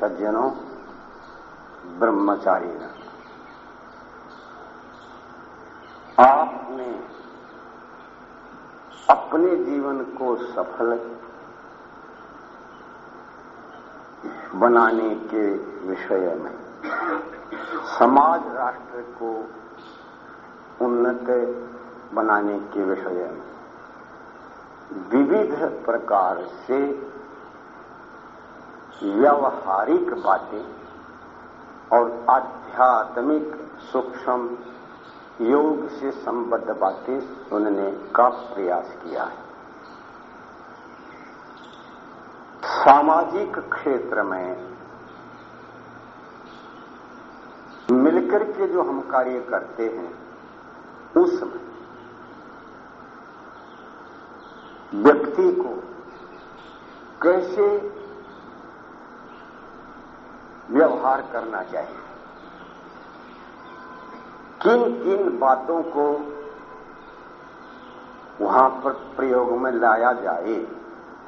सज्जनों ब्रह्मचारी आपने अपने जीवन को सफल बनाने के विषय में, समाज राष्ट्र को उन्नत बनाने के विषय में, विविध प्रकार से व्यवहारिक बातें और आध्यात्मिक सूक्ष्म योग से संबद्ध बातें सुनने का प्रयास किया है। सामाजिक क्षेत्र में मिलकर के जो हम कार्य करते हैं, उसमें व्यक्ति को कैसे व्यवहार करना चाहिए। किन किन बातों को वहाँ पर प्रयोग में लाया जाए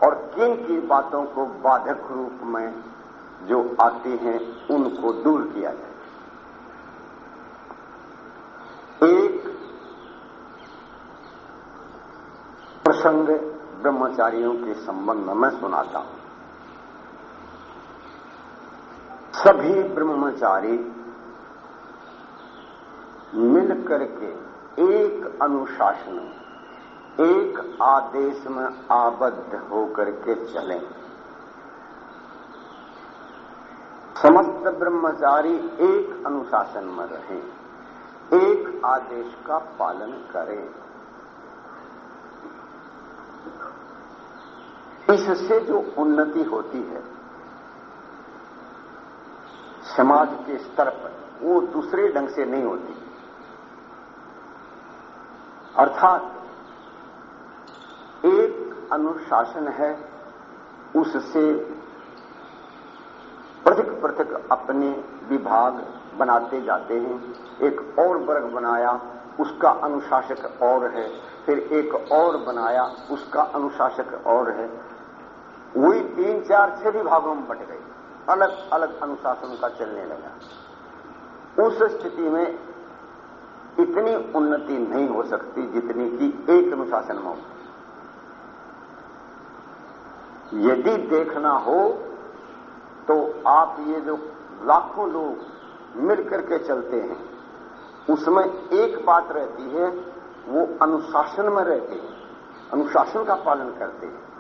और किन किन बातों को बाधक रूप में जो आती हैं, उनको दूर किया जाए? एक प्रसंग ब्रह्मचारियों के संबंध में सुनाता हूँ। सभी ब्रह्मचारी मिल करके एक अनुशासन, एक आदेश में आबद्ध होकर के चले। समस्त ब्रह्मचारी एक अनुशासन में रहे, एक आदेश का पालन करें। इससे जो उन्नति होती है समाज के स्तर पर, वो दूसरे ढंग से नहीं होती। अर्थात, एक अनुशासन है, उससे पृथक पृथक अपने विभाग बनाते जाते हैं। एक और वर्ग बनाया, उसका अनुशासक और है। फिर एक और बनाया, उसका अनुशासक और है। वही तीन चार छह विभागों में बट गई। अलग अलग अनुशासन का चलने लगा। उस स्थिति में इतनी उन्नति नहीं हो सकती जितनी कि एक अनुशासन में हो। यदि देखना हो तो आप ये जो लाखों लोग मिलकर के चलते हैं, उसमें एक बात रहती है, वो अनुशासन में रहते हैं। अनुशासन का पालन करते हैं।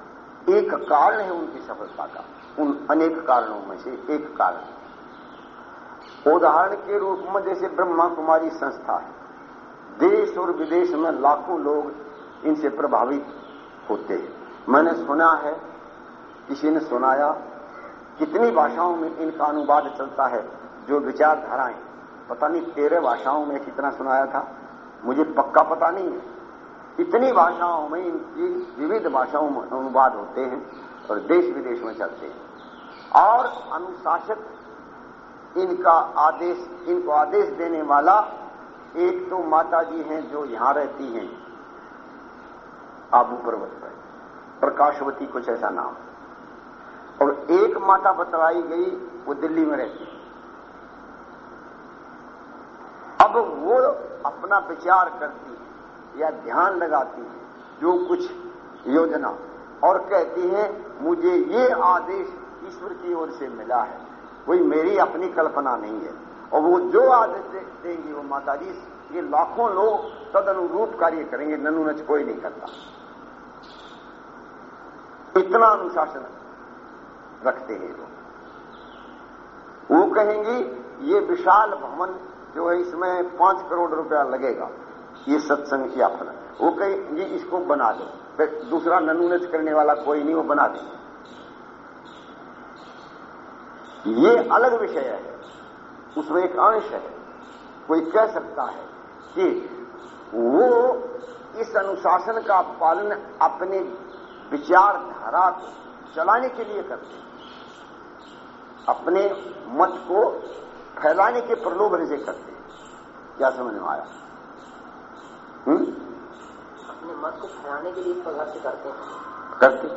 एक कारण है उनकी सफलता का। उन अनेक कारणों में से एक कारण। उदाहरण के रूप में जैसे ब्रह्मा कुमारी संस्था है, देश और विदेश में लाखों लोग इनसे प्रभावित होते हैं। मैंने सुना है, किसी ने सुनाया, कितनी भाषाओं में इनका अनुवाद चलता है, जो विचारधाराएँ, पता नहीं तेरह भाषाओं में कितना सुनाया था, मुझे पक्का पता नहीं है। इतनी भाषाओं में इनकी विविध भाषाओं में अनुवाद होते हैं और देश विदेश में चलते हैं। और अनुशासक इनका आदेश, इनको आदेश देने वाला एक तो माता जी हैं जो यहाँ रहती हैं। आबू पर्वत पर। प्रकाशवती कुछ ऐसा नाम। और एक माता बतलाई गई, वो दिल्ली में रहती है। अब वो अपना विचार करती है या ध्यान लगाती है, जो कुछ योजना। और कहती है, मुझे ये आदेश ईश्वर की ओर से मिला है। कोई मेरी अपनी कल्पना नहीं है। और वो जो आदेश देंगी, वो माता जी ये लाखों लोग तद अनुरूप कार्य करेंगे, ननु नच कोई नहीं करता। इतना अनुशासन रखते हैं लोग। वो कहेंगी, ये विशाल भवन जो है, इसमें पाँच करोड़ रुपया लगेगा। ये सत्संग की फल वो कहेंगे, इसको बना दो। दूसरा ननूनच करने वाला कोई नहीं, वो बना देंगे। ये अलग विषय है। उसमें एक अंश है। कोई कह सकता है कि वो इस अनुशासन का पालन अपने विचारधारा को चलाने के लिए करते हैं। अपने मत को फैलाने के प्रलोभन से करते हैं। क्या समझ में आया? अपने मत को फैलाने के लिए इस प्रकार से करते हैं। करते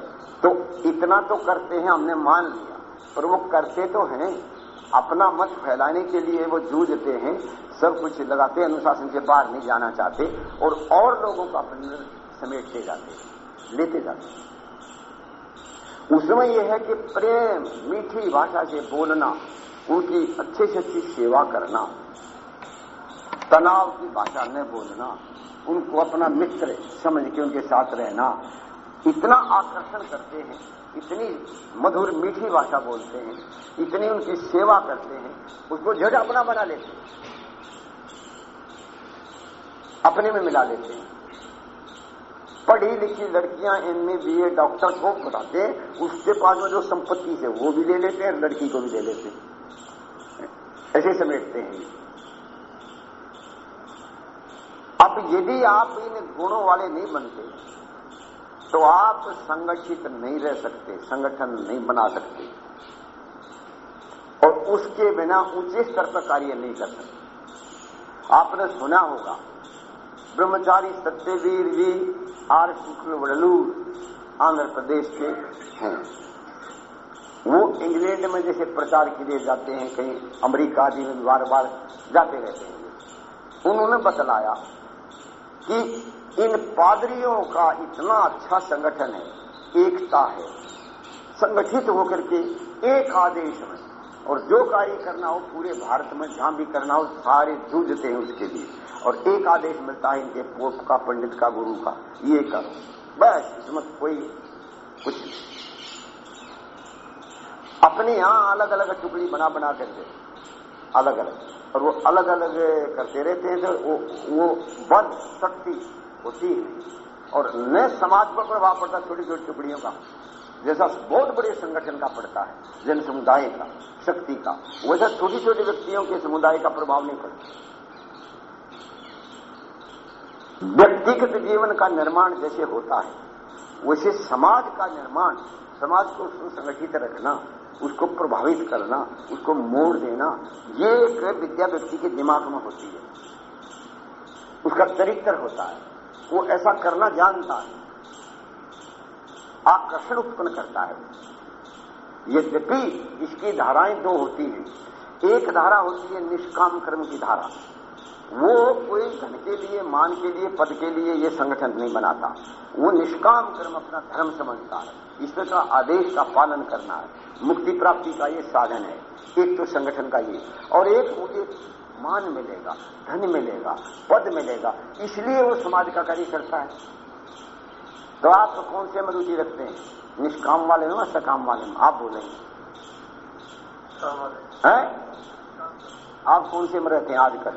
तो इतना तो करते हैं हमने मान लिया। पर वो करते तो हैं, अपना मत फैलाने के लिए वो जूझते हैं, सब कुछ लगाते, अनुशासन से बाहर नहीं जाना चाहते, और और लोगों को अपने समेटते जाते लेते जाते उसमें यह है कि प्रेम, मीठी भाषा से बोलना, उनकी अच्छे से अच्छी सेवा करना, तनाव की भाषा न बोलना, उनको अपना मित्र समझ के उनके साथ रहना, इतना आकर्षण करते हैं इतनी मधुर मीठी भाषा बोलते हैं, इतनी उनकी सेवा करते हैं, उसको जड़ अपना बना लेते हैं। अपने में मिला लेते हैं। पढ़ी लिखी लड़कियाँ इनमें बी ए डॉक्टर को बताते हैं, उसके पास में जो संपत्ति है, वो भी ले लेते हैं, लड़की को भी ले लेते हैं। ऐसे समेटते हैं। अब यदि आप इन गुणों वाले नहीं बनते तो आप संगठित नहीं रह सकते, संगठन नहीं बना सकते। और उसके बिना ऊँचे स्तर पर कार्य नहीं कर सकते। आपने सुना होगा, ब्रह्मचारी सत्यवीर जी आर शुक्र वडलूर आंध्र प्रदेश के हैं। वो इंग्लैंड में जैसे प्रचार के लिए जाते हैं, कहीं अमेरिका आदि में बार बार जाते रहते हैं। उन्होंने बतलाया कि इन पादरियों का इतना अच्छा संगठन है, एकता है, संगठित होकर के एक आदेश में, और जो कार्य करना हो पूरे भारत में, जहाँ भी करना हो, सारे जूझते हैं उसके लिए। और एक आदेश मिलता है इनके पोप का, पंडित का, गुरु का, ये करो। बस, इसमें कोई कुछ नहीं। अपने यहाँ अलग अलग टुकड़ी बना बना करके अलग अलग और वो अलग अलग करते रहते हैं तो वो वो बद शक्ति होती है। और न समाज पर प्रभाव पड़ता छोटी छोटी टुकड़ियों का। जैसा बहुत बड़े संगठन का पड़ता है, जन समुदाय का, शक्ति का, वैसा छोटी छोटी व्यक्तियों के समुदाय का प्रभाव नहीं पड़ता। व्यक्तिगत जीवन का निर्माण जैसे होता है, वैसे समाज का निर्माण, समाज को सुसंगठित रखना उसको प्रभावित करना, उसको मोड़ देना, ये एक विद्या व्यक्ति के दिमाग में होती है। उसका चरित्र होता है। वो ऐसा करना जानता है। आकर्षण उत्पन्न करता है। यद्यपि इसकी धाराएँ दो होती हैं। एक धारा होती है निष्काम कर्म की धारा। वो कोई धन के लिए मान के लिए पद के लिए ये संगठन नहीं बनाता। वो निष्काम कर्म अपना धर्म समझता है। ईश्वर का आदेश का पालन करना है। मुक्ति प्राप्ति का ये साधन है। एक तो संगठन का ये। और एक मुझे मान मिलेगा धन मिलेगा पद मिलेगा। इसलिए वो समाज का कार्य करता है। तो आप तो कौन से में रुचि रखते हैं? निष्काम वाले में सकाम वाले में? आप बोलेंगे। हैं? आप कौन से में रहते हैं आजकल?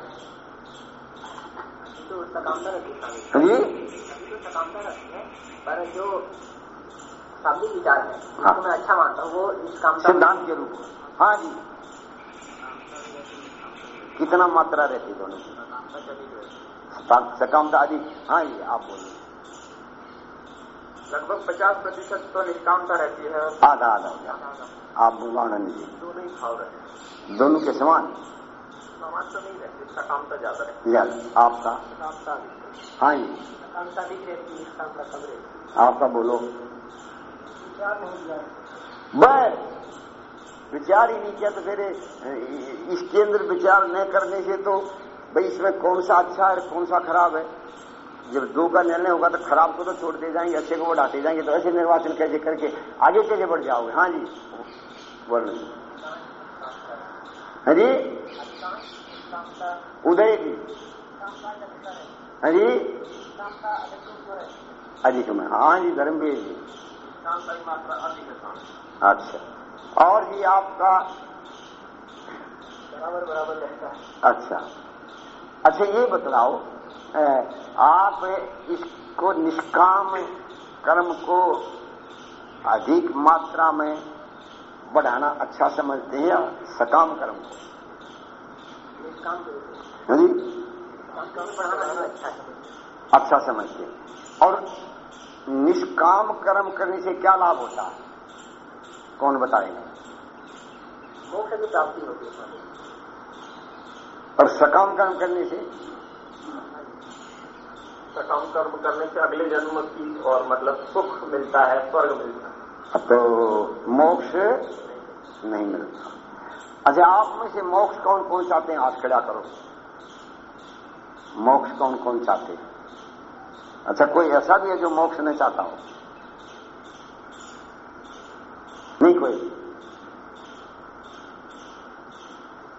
तो सकामता तो रखी है। पर जो शाब्दिक विचार है हाँ। मैं अच्छा मानता हूँ वो निष्कामता सिद्धांत के रूप में। हाँ जी। कितना मात्रा रहती दोनों की? सका- सकामता आदि हाँ जी आप बोलिए। लगभग पचास प्रतिशत तो निष्कामता रहती है। आधा आधा हो गया। आप जी दोनों ही भाव रहते दोनों के समान। समाज तो नहीं रहती सकामता ज़्यादा रहती आपका। हाँ जी। सकामता अधिक रहती कम रहती आपका बोलो। विचार नहीं बस विचार ही नहीं किया तो फिर इसके अंदर विचार न करने से तो भाई इसमें कौन सा अच्छा है कौन सा खराब है? जब दो का निर्णय होगा तो खराब को तो छोड़ दे जाएँगे अच्छे को वो डाटे जाएँगे तो ऐसे निर्वाचन कैसे करके आगे कैसे बढ़ जाओगे? हाँ जी। बोल रहे हाँ जी। उदय जी? हाँ जी अधिक में हाँ जी धर्मवीर जी। अच्छा। और जी आपका? बराबर बराबर रहता है। अच्छा। अच्छा ये बतलाओ आप इसको निष्काम कर्म को अधिक मात्रा में बढ़ाना अच्छा समझते हैं या सकाम कर्म को निष्काम के रूप में हाँ जी ही अच्छा समझते और निष्काम कर्म करने से क्या लाभ होता है? कौन बताएगा? मोक्ष की प्राप्ति होती है और सकाम कर्म करने से? सकाम कर्म करने से अगले जन्म की और मतलब सुख मिलता है स्वर्ग मिलता है। तो मोक्ष नहीं मिलता। अच्छा आप में से मोक्ष कौन कौन चाहते हैं? हाथ खड़ा करो। मोक्ष कौन कौन चाहते हैं? अच्छा कोई ऐसा भी है जो मोक्ष नहीं चाहता हो? नहीं कोई।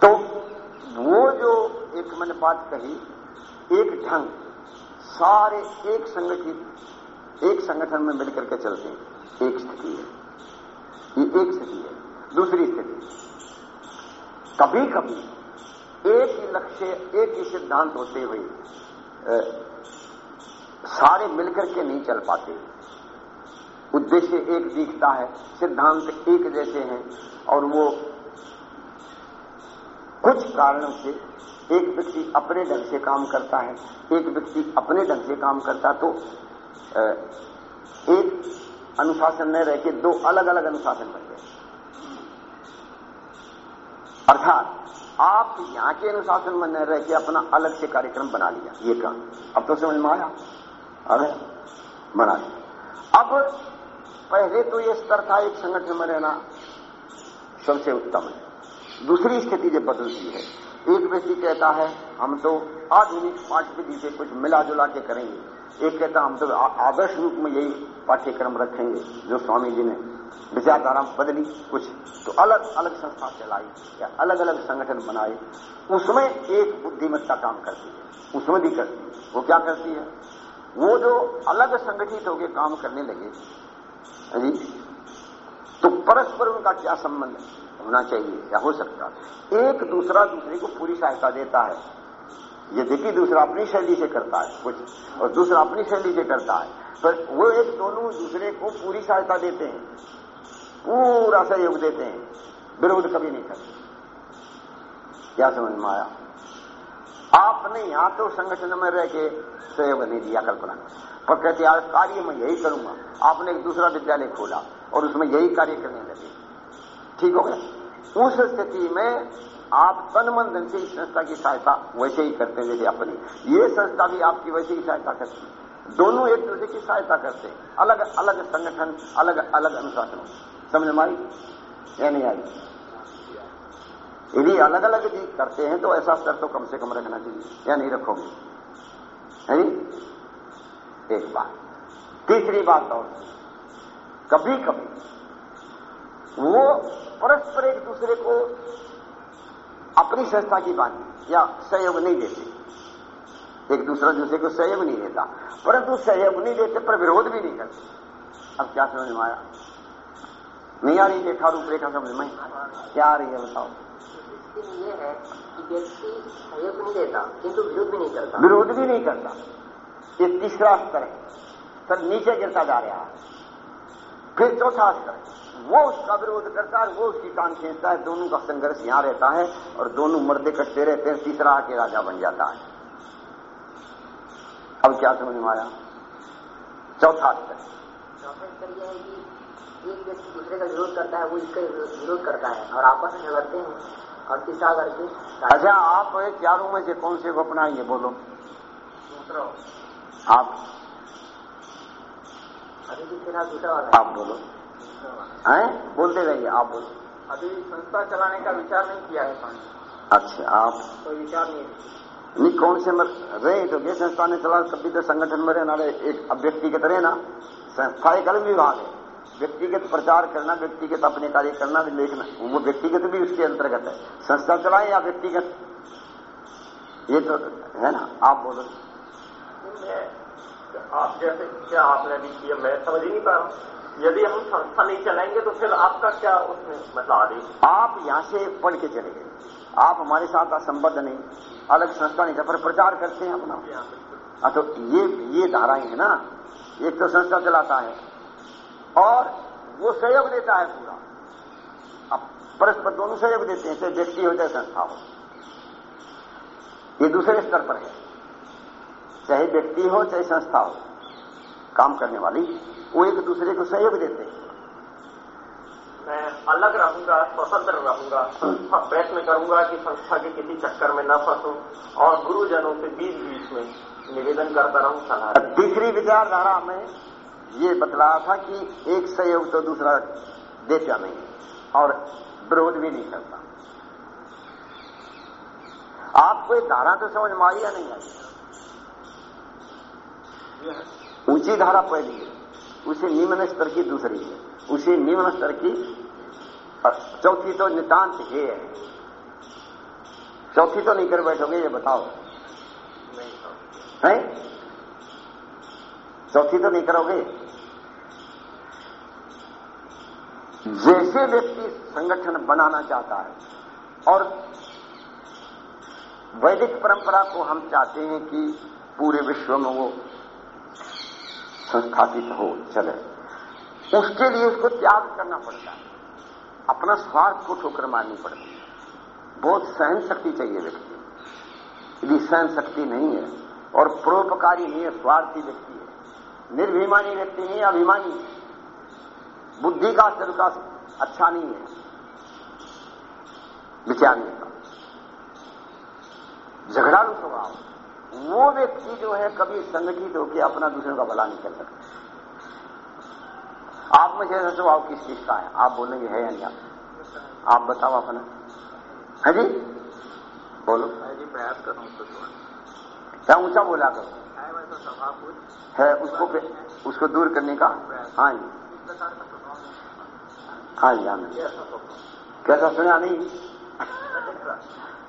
तो वो जो एक मैंने बात कही, एक ढंग, सारे एक संगठित, एक संगठन में मिलकर के चलते हैं। एक स्थिति है। ये एक स्थिति है। दूसरी स्थिति कभी कभी एक ही लक्ष्य, एक ही सिद्धांत होते हुए सारे मिलकर के नहीं चल पाते। उद्देश्य एक दिखता है, सिद्धांत एक जैसे हैं, और वो कुछ कारणों से एक व्यक्ति अपने ढंग से काम करता है, एक व्यक्ति अपने ढंग से काम करता तो एक अनुशासन में रह के दो अलग अलग अनुशासन बन गए अर्थात, आप यहाँ के अनुशासन में न रह के अपना अलग से कार्यक्रम बना लिया। ये काम अब तो समझ में आया? अरे बना लिया। अब पहले तो ये स्तर था एक संगठन में रहना सबसे उत्तम है। दूसरी स्थिति जब बदलती है, एक व्यक्ति कहता है, हम तो आधुनिक पाठ विधि से कुछ मिला जुला के करेंगे। एक कहता, हम तो आदर्श रूप में यही पाठ्यक्रम रखेंगे जो स्वामी जी ने विचारधारा बदली कुछ तो अलग अलग संस्था चलाई या अलग अलग संगठन बनाए। उसमें एक बुद्धिमत्ता काम करती है। उसमें भी करती है। वो क्या करती है? वो जो अलग संगठित होकर काम करने लगे जी तो परस्पर उनका क्या संबंध होना चाहिए या हो सकता एक दूसरा दूसरे को पूरी सहायता देता है। यद्यपि दूसरा अपनी शैली से करता है कुछ, और दूसरा अपनी शैली से करता है। पर वो एक दोनों दूसरे को पूरी सहायता देते हैं। पूरा सहयोग देते हैं। विरोध कभी नहीं करते। क्या समझ में आया? आपने यहाँ तो संगठन में रह के सहयोग नहीं दिया, कल्पना पर कहते यार कार्य मैं यही करूँगा। आपने एक दूसरा विद्यालय खोला और उसमें यही कार्य करने लगे। ठीक हो गया। उस स्थिति में आप तन मन धन से इस संस्था की सहायता वैसे ही करते हैं, जैसे अपनी ये संस्था भी आपकी वैसे ही सहायता करती है। दोनों एक दूसरे की सहायता करते हैं। अलग अलग संगठन अलग अलग अनुशासन। समझ में आई? या नहीं आई? यदि अलग अलग भी करते हैं तो ऐसा स्तर तो कम से कम रखना चाहिए, या नहीं रखोगे? है एक बात। तीसरी बात और। कभी कभी वो परस्पर एक दूसरे को अपनी संस्था की बात या सहयोग नहीं देते। एक दूसरा दूसरे को सहयोग नहीं देता, परंतु सहयोग नहीं देते पर विरोध भी नहीं करते। अब क्या समझ में आया? नहीं आ रही रेखा रूपरेखा समझ में क्या आ रही है बताओ ये है कि व्यक्ति सहयोग नहीं देता किंतु विरोध भी नहीं करता। विरोध भी नहीं करता ये तीसरा स्तर है। सर नीचे गिरता जा रहा है। फिर चौथा स्तर वो उसका विरोध करता है वो उसकी कान खींचता है। दोनों का संघर्ष यहाँ रहता है और दोनों मर्दे कटते रहते हैं। तीसरा आके राजा बन जाता है। अब क्या समझ में आया? चौथा स्तर चौथा स्तर यह है कि एक व्यक्ति दूसरे का विरोध करता है वो इसका विरोध करता है और आपस में झगड़ते हैं और तीसरा करके अच्छा आप चारों में से कौन से को अपनाइए बोलो? दूसरा आप। अभी भी फिर दूसरा वाला आप बोलो। हैं? बोलते रहिए आप बोलो। अभी संस्था चलाने का विचार नहीं किया है अच्छा आप। कोई विचार नहीं नहीं कौन से मर रहे? तो ये संस्था ने चला कभी तो संगठन में रहना रहे एक अब व्यक्तिगत रहना संस्था एक अलग विभाग है। व्यक्तिगत प्रचार करना व्यक्तिगत अपने कार्य करना लिखना वो व्यक्तिगत भी उसके अंतर्गत है। संस्था चलाए या व्यक्तिगत? ये तो है ना आप बोलो। आप जैसे क्या आपने अभी किया मैं समझ ही नहीं पा रहा यदि हम संस्था नहीं चलाएँगे तो फिर आपका क्या उसमें मतलब आदेश? आप यहाँ से पढ़ के चले गए। आप हमारे साथ असंबद्ध नहीं। अलग संस्था नहीं पर प्रचार करते हैं अपना। हाँ तो ये ये धाराएँ है ना। एक तो संस्था चलाता है और वो सहयोग देता है पूरा। अब परस्पर दोनों सहयोग देते हैं चाहे व्यक्ति हो चाहे संस्था हो। ये दूसरे स्तर पर है। चाहे व्यक्ति हो चाहे संस्था हो काम करने वाली वो एक दूसरे को सहयोग देते हैं। मैं अलग रहूँगा स्वतंत्र रहूँगा संस्था प्रयत्न करूँगा कि संस्था के किसी चक्कर में न फंसूं और गुरुजनों से बीच बीच में निवेदन करता रहूँ सलाह तीसरी विचारधारा में ये बतलाया था कि एक सहयोग तो दूसरा देता नहीं और विरोध भी नहीं करता। आपको एक धारा तो समझ में आई या नहीं आई? ऊँची धारा पहली है उसे निम्न स्तर की दूसरी है उसे निम्न स्तर की चौथी तो नितांत है। चौथी तो नहीं कर बैठोगे ये बताओ। है? चौथी तो नहीं करोगे? जैसे व्यक्ति संगठन बनाना चाहता है और वैदिक परंपरा को हम चाहते हैं कि पूरे विश्व में वो संस्थापित हो, चले। उसके लिए उसको त्याग करना पड़ता है। अपना स्वार्थ को ठोकर मारनी पड़ती है। बहुत सहन शक्ति चाहिए व्यक्ति यदि सहन शक्ति नहीं है और परोपकारी नहीं है, स्वार्थी व्यक्ति निर्भिमानी व्यक्ति नहीं है अभिमानी। बुद्धि का तरीका अच्छा नहीं है। विचारने का झगड़ालू स्वभाव। वो व्यक्ति जो है कभी संगठित होकर अपना दूसरों का भला नहीं कर सकता। आप में जैसा स्वभाव किस चीज़ का है? आप बोलेंगे है या नहीं आप? बताओ अपना। है जी? बोलो। जी प्रयास करूँ क्या ऊँचा बोला करो। है उसको उसको दूर करने का? हाँ जी। हाँ जी हाँ कैसा सुना? नहीं।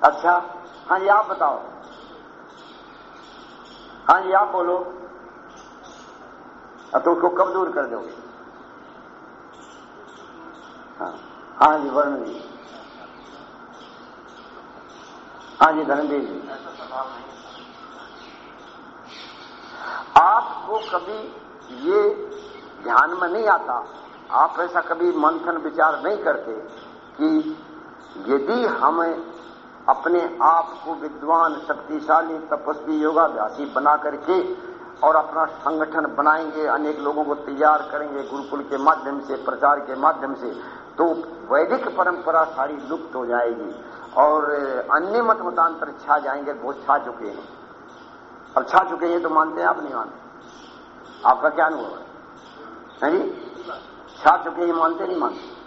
अच्छा हाँ जी, आप बताओ। हाँ जी, आप बोलो। तो उसको कब दूर कर दोगे? हाँ। हाँ जी, वरुण जी हाँ जी, धर्मवीर जी आपको कभी ये ध्यान में नहीं आता, आप ऐसा कभी मंथन विचार नहीं करते कि यदि हम अपने आप को विद्वान, शक्तिशाली, तपस्वी, योगाभ्यासी बना करके और अपना संगठन बनाएँगे, अनेक लोगों को तैयार करेंगे, गुरुकुल के माध्यम से, प्रचार के माध्यम से तो वैदिक परंपरा सारी लुप्त हो जाएगी और अन्य मत मतांतर छा जाएँगे बहुत छा चुके हैं। अब छा चुके हैं तो मानते हैं, आप नहीं मानते। आपका क्या अनुभव है? है जी छा चुके हैं मानते नहीं मानते?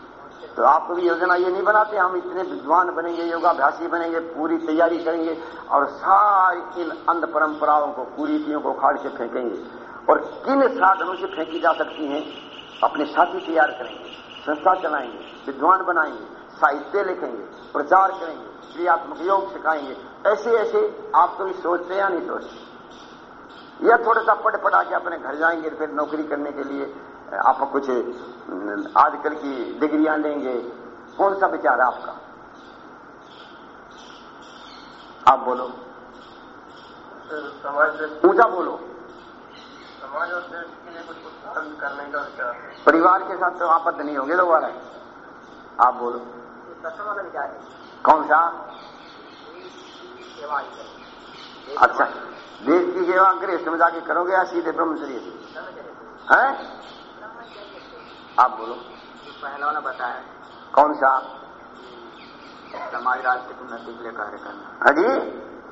तो आप कभी योजना ये नहीं बनाते, हम इतने विद्वान बनेंगे, योगाभ्यासी बनेंगे, पूरी तैयारी करेंगे और सारी इन अंध परंपराओं को, कुरीतियों को उखाड़ के फेंकेंगे। और किन साधनों से फेंकी जा सकती हैं? अपने साथी तैयार करेंगे, संस्था चलाएँगे, विद्वान बनाएँगे, साहित्य लिखेंगे, प्रचार करेंगे, क्रियात्मक योग सिखाएँगे। ऐसे ऐसे आप कभी सोचते या नहीं सोचते? या थोड़ा सा पढ़ पढ़ा के अपने घर जाएँगे फिर नौकरी करने के लिए आप कुछ आजकल की डिग्रियाँ लेंगे। कौन सा विचार है आपका? आप बोलो। समाज ऊँचा बोलो। समाज और देश के लिए कुछ करने का विचार परिवार के साथ तो आपत्ति नहीं होगी दोबारा। आप बोलो। है। कौन सा? सेवा अच्छा। देश की सेवा गृहस्थ में जाके करोगे या सीधे ब्रह्मचर्य से हैं? आप बोलो। पहला वाला बताया। कौन सा? समाज राष्ट्र की उन्नति के लिए कार्य करना। अजी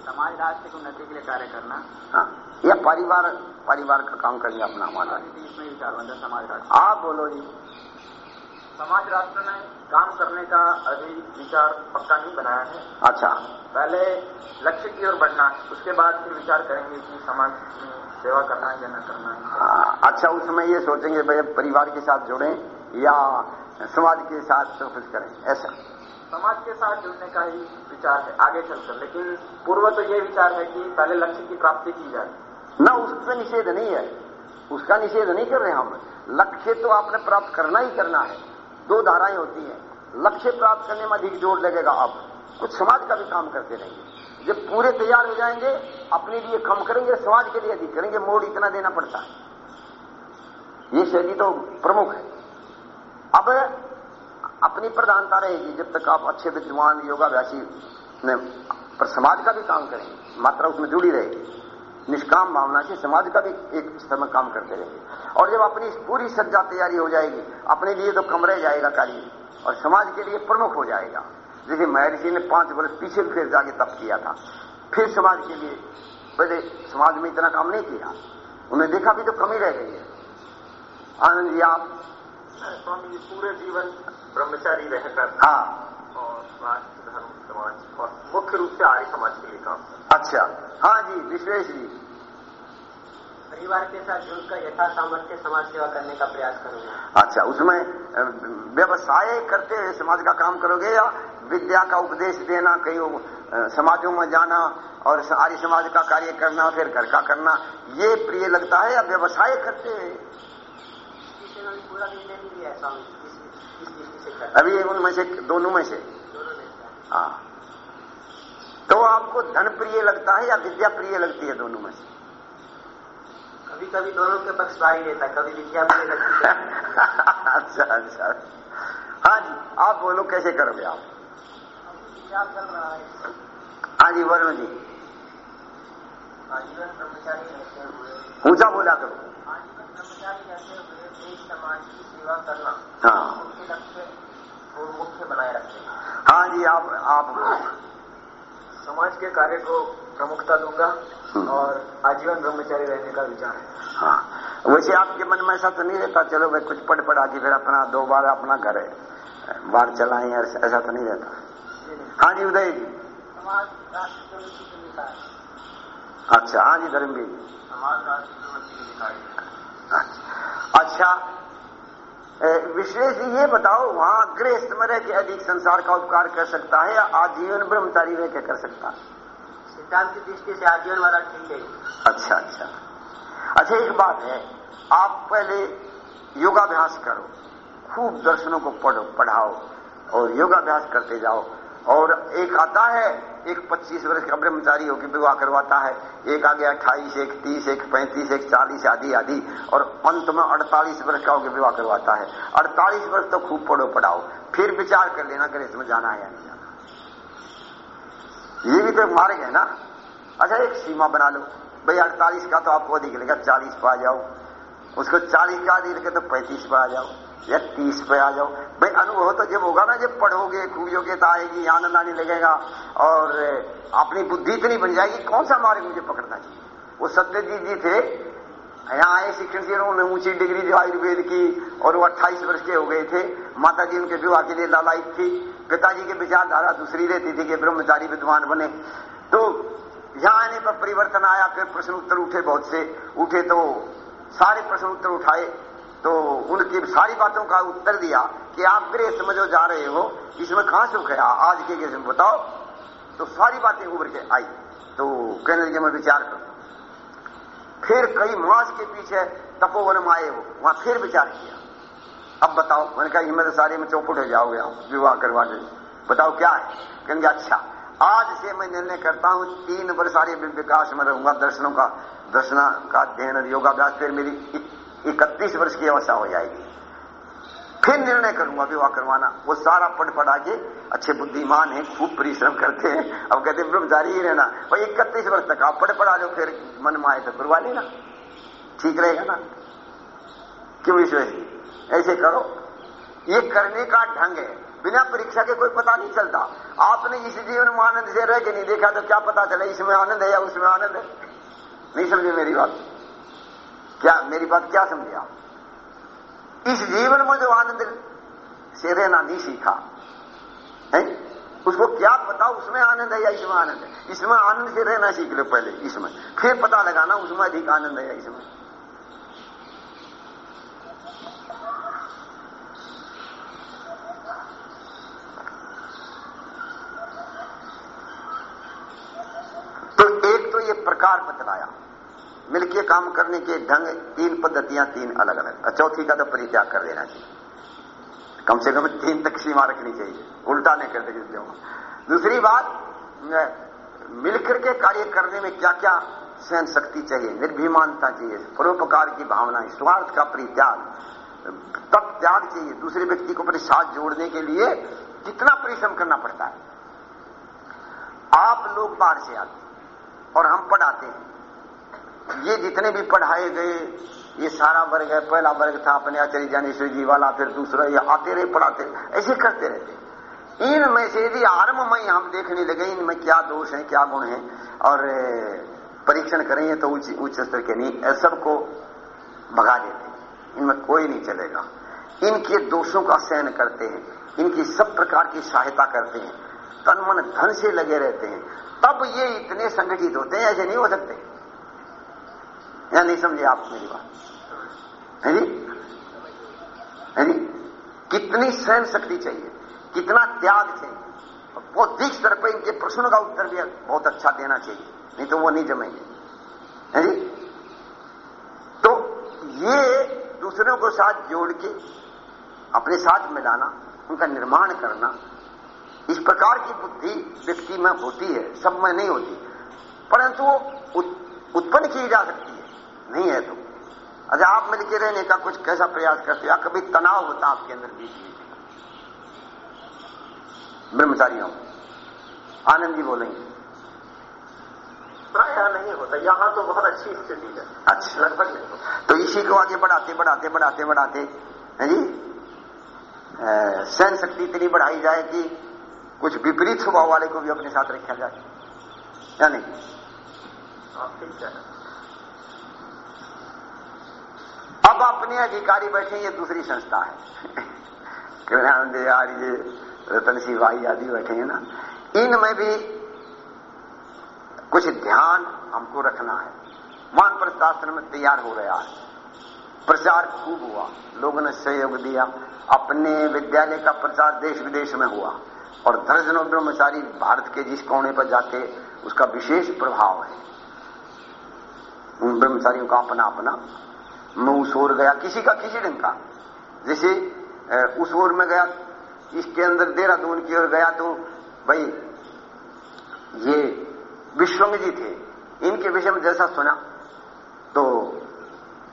समाज राष्ट्र की उन्नति के लिए कार्य करना। हाँ। या परिवार परिवार का काम करिए अपना हमारा। इसमें विचार बनता समाज राष्ट्र आप बोलो जी। समाज राष्ट्र ने काम करने का अभी विचार पक्का नहीं बनाया है। अच्छा। पहले लक्ष्य की ओर बढ़ना उसके बाद फिर विचार करेंगे कि समाज में सेवा करना है या न करना है। अच्छा उसमें ये सोचेंगे भाई परिवार के साथ जुड़े या समाज के साथ सर्विस करें ऐसा। समाज के साथ जुड़ने का ही विचार है आगे चलकर। लेकिन पूर्व तो ये विचार है कि पहले लक्ष्य की प्राप्ति की जाए। ना उसका निषेध नहीं है। उसका निषेध नहीं कर रहे हम। लक्ष्य तो आपने प्राप्त करना ही करना है। दो धाराएँ होती हैं। लक्ष्य प्राप्त करने में अधिक ज़ोर लगेगा आप कुछ समाज का भी काम करते रहेंगे। जब पूरे तैयार हो जाएँगे, अपने लिए कम करेंगे, समाज के लिए अधिक करेंगे, मोड़ इतना देना पड़ता है। ये शैली तो प्रमुख है। अब अपनी प्रधानता रहेगी, जब तक आप अच्छे विद्वान, योगाभ्यासी में पर समाज का भी काम करेंगे, मात्रा उसमें जुड़ी रहेगी। निष्काम भावना से समाज का भी एक स्तर में काम करते रहेंगे। और जब अपनी पूरी सज्जा तैयारी हो जाएगी अपने लिए तो कम रह जाएगा कार्य और समाज के लिए प्रमुख हो जाएगा। जैसे महर्षि ने पाँच वर्ष पीछे फिर जाके तप किया था। फिर समाज के लिए पहले समाज में इतना काम नहीं किया। उन्हें देखा भी तो कमी रह गई है। आनंद जी आप स्वामी जी पूरे जीवन ब्रह्मचारी रहकर हाँ। और राष्ट्र धर्म समाज और मुख्य रूप से आर्य समाज के लिए काम अच्छा। हाँ जी विश्वेश जी। परिवार के साथ जुड़कर यथा सामर्थ्य समाज सेवा करने का प्रयास करूँगा। अच्छा उसमें व्यवसाय करते हुए समाज का काम करोगे या विद्या का उपदेश देना कहीं अ, समाजों में जाना और आर्य समाज का कार्य करना फिर घर का करना ये प्रिय लगता है या व्यवसाय करते हुए? पूरा निर्णय नहीं लिया है स्वामी अभी उनमें से दोनों में से। हाँ। तो आपको धन प्रिय लगता है या विद्या प्रिय लगती है दोनों में से? कभी कभी दोनों के पक्ष भारी रहता है कभी विद्या में लगती है। अच्छा अच्छा। हाँ जी आप बोलो कैसे करोगे आप? है? हाँ जी वरुण जी। हुए। ऊँचा बोला करो। हाँ। हाँ जी आप आप समाज के कार्य को प्रमुखता दूँगा हम्म। और आजीवन ब्रह्मचारी रहने का विचार है। हाँ। वैसे आपके मन में ऐसा तो नहीं रहता चलो भाई कुछ पढ़ पढ़ा के फिर अपना दो बार अपना घर है बार चलाएँ ऐसा तो नहीं रहता। हाँ जी उदय जी। अच्छा हाँ जी धर्मवीर जी। समाज राष्ट्र अच्छा विशेष ये बताओ वहाँ गृहस्थ में रह के अधिक संसार का उपकार कर सकता है या आजीवन ब्रह्मचारी रह के कर सकता है? सिद्धांत की दृष्टि से आजीवन वाला ठीक है। अच्छा अच्छा। अच्छा एक बात है आप पहले योगाभ्यास करो खूब दर्शनों को पढ़ो पढ़ाओ और योगाभ्यास करते जाओ और एक आता है एक 25 वर्ष का ब्रह्मचारी होकर विवाह करवाता है। एक आगे 28 एक 30 एक 35 एक 40 आदि आदि। और अंत में 48 वर्ष का होकर विवाह करवाता है। 48 वर्ष तो खूब पढ़ो, पढ़ाओ। फिर विचार कर लेना गृह में जाना है या नहीं जाना। ये भी तो मार्ग है ना। अच्छा एक सीमा बना लो। भाई, अड़तालीस का तो आपको अधिक लगेगा, चालीस पे आ जाओ। उसको चालीस का अधिक लगे तो पैंतीस पे आ जाओ। या तीस पे आ जाओ। भाई, अनुभव तो जब होगा ना, जब पढ़ोगे खूब योग्यता आएगी आनंद आने लगेगा, और अपनी बुद्धि इतनी बन जाएगी, कौन सा मार्ग मुझे पकड़ना चाहिए? वो सत्यजीत जी थे। यहाँ आए शिक्षण से, उन्होंने ऊँची डिग्री जो आयुर्वेद की, और वो 28 वर्ष के हो गए थे। माता जी उनके विवाह के लिए लालायित थी। पिताजी की विचारधारा दूसरी रहती थी कि ब्रह्मचारी विद्वान बने। तो यहाँ आने पर परिवर्तन आया, फिर प्रश्न उत्तर उठे बहुत से। उठे तो सारे प्रश्न उत्तर उठाए। तो उनकी सारी बातों का उत्तर दिया कि आप गृह समझ जा रहे हो, इसमें कहाँ सुख है? आज के में बताओ। तो सारी बातें उभर के आई। तो कहने लगे, मैं विचार करूँ। फिर कई मास के पीछे तपोवन में आए हो, वहाँ फिर विचार किया। अब बताओ, मैंने कहा, हिम्मत सारे में चौपट हो जाओगे आप, विवाह करवा के बताओ क्या है? कहेंगे अच्छा आज से मैं निर्णय करता हूँ, तीन वर्ष सारे विकास में रहूँगा, दर्शनों का, दर्शना का अध्ययन योगाभ्यास, फिर मेरी इकतीस वर्ष की अवस्था हो जाएगी। फिर निर्णय करूँगा, विवाह करवाना। वो सारा पढ़ा के अच्छे बुद्धिमान है, खूब परिश्रम करते हैं। अब कहते हैं, ब्रह्मचारी ही रहना। भाई, इकतीस वर्ष तक आप पढ़ पढ़ा लो, फिर मन में आए तो करवा लेना। ठीक रहेगा ना? क्यों विश्व ऐसे करो। ये करने का ढंग है। बिना परीक्षा के कोई पता नहीं चलता। आपने इस जीवन में आनंद से रह के नहीं देखा तो क्या पता चला, इसमें आनंद है या उसमें आनंद है? नहीं समझे मेरी बात? क्या, मेरी बात क्या समझे आप? इस जीवन में जो आनंद से रहना नहीं सीखा, है? उसको क्या पता उसमें आनंद है या इसमें आनंद है? इसमें आनंद से रहना सीख लो पहले, इसमें। फिर पता लगाना उसमें अधिक आनंद है या इसमें। तो एक तो ये प्रकार बतलाया। मिलके काम करने के ढंग तीन पद्धतियाँ तीन अलग अलग। चौथी का तो परित्याग कर देना चाहिए। कम से कम तीन तक सीमा रखनी चाहिए। उल्टा नहीं कर देते दूसरी बात मिलकर के कार्य करने में क्या क्या सहन शक्ति चाहिए, निर्भिमानता चाहिए, परोपकार की भावना, स्वार्थ का परित्याग तब त्याग चाहिए। दूसरे व्यक्ति को अपने साथ जोड़ने के लिए कितना परिश्रम करना पड़ता है? आप लोग बाहर से आते और हम पढ़ाते हैं। ये जितने भी पढ़ाए गए, ये सारा वर्ग है, पहला वर्ग था अपने आचार्य ज्ञानेश्वर जी वाला, फिर दूसरा ये आते रहे, पढ़ाते रहे, ऐसे करते रहते इनमें से यदि आरंभ में हम देखने लगे इनमें क्या दोष है, क्या गुण है, और परीक्षण करेंगे तो उच्च स्तर के नहीं सबको भगा देते इनमें कोई नहीं चलेगा। इनके दोषों का सहन करते हैं, इनकी सब प्रकार की सहायता करते हैं, तन मन धन से लगे रहते हैं। तब ये इतने संगठित होते हैं, ऐसे नहीं हो सकते। या नहीं समझे आप मेरी बात? है जी? है जी? कितनी सहन शक्ति चाहिए, कितना त्याग चाहिए। बौद्धिक स्तर पर इनके प्रश्नों का उत्तर भी बहुत अच्छा देना चाहिए, नहीं तो वो नहीं जमेंगे। है जी? तो ये दूसरों को साथ जोड़ के, अपने साथ मिलाना, उनका निर्माण करना, इस प्रकार की बुद्धि व्यक्ति में होती है, सब में नहीं होती। परंतु वो उत्पन्न की जा सकती है। नहीं है तो अच्छा आप मिलकर रहने का कुछ कैसा प्रयास करते हो? कभी तनाव होता आपके अंदर बीच बीच ब्रह्मचारियों आनंद जी बोलेंगे। प्राय नहीं होता। यहाँ तो बहुत अच्छी स्थिति है। अच्छा। लगभग नहीं होता। तो इसी को आगे बढ़ाते बढ़ाते बढ़ाते बढ़ाते है जी? सहन शक्ति इतनी बढ़ाई जाए कि कुछ विपरीत स्वभाव वाले को भी अपने साथ रखा जाए। या नहीं? हाँ, ठीक है। अब अपने अधिकारी बैठे, ये दूसरी संस्था है। कल्याण यार ये रतन सिंह भाई आदि बैठे हैं ना। इनमें भी कुछ ध्यान हमको रखना है। मान प्रशासन में तैयार हो रहा है प्रचार खूब हुआ। लोगों ने सहयोग दिया। अपने विद्यालय का प्रचार देश विदेश में हुआ। और दर्जनों ब्रह्मचारी भारत के जिस कोने पर जाके उसका विशेष प्रभाव है। उन ब्रह्मचारियों का अपना अपना मैं उस ओर गया, किसी का, किसी ढंग का। जैसे उस ओर में गया, इसके अंदर देहरादून की ओर गया तो भाई, ये विश्वंग जी थे, इनके विषय में जैसा सुना तो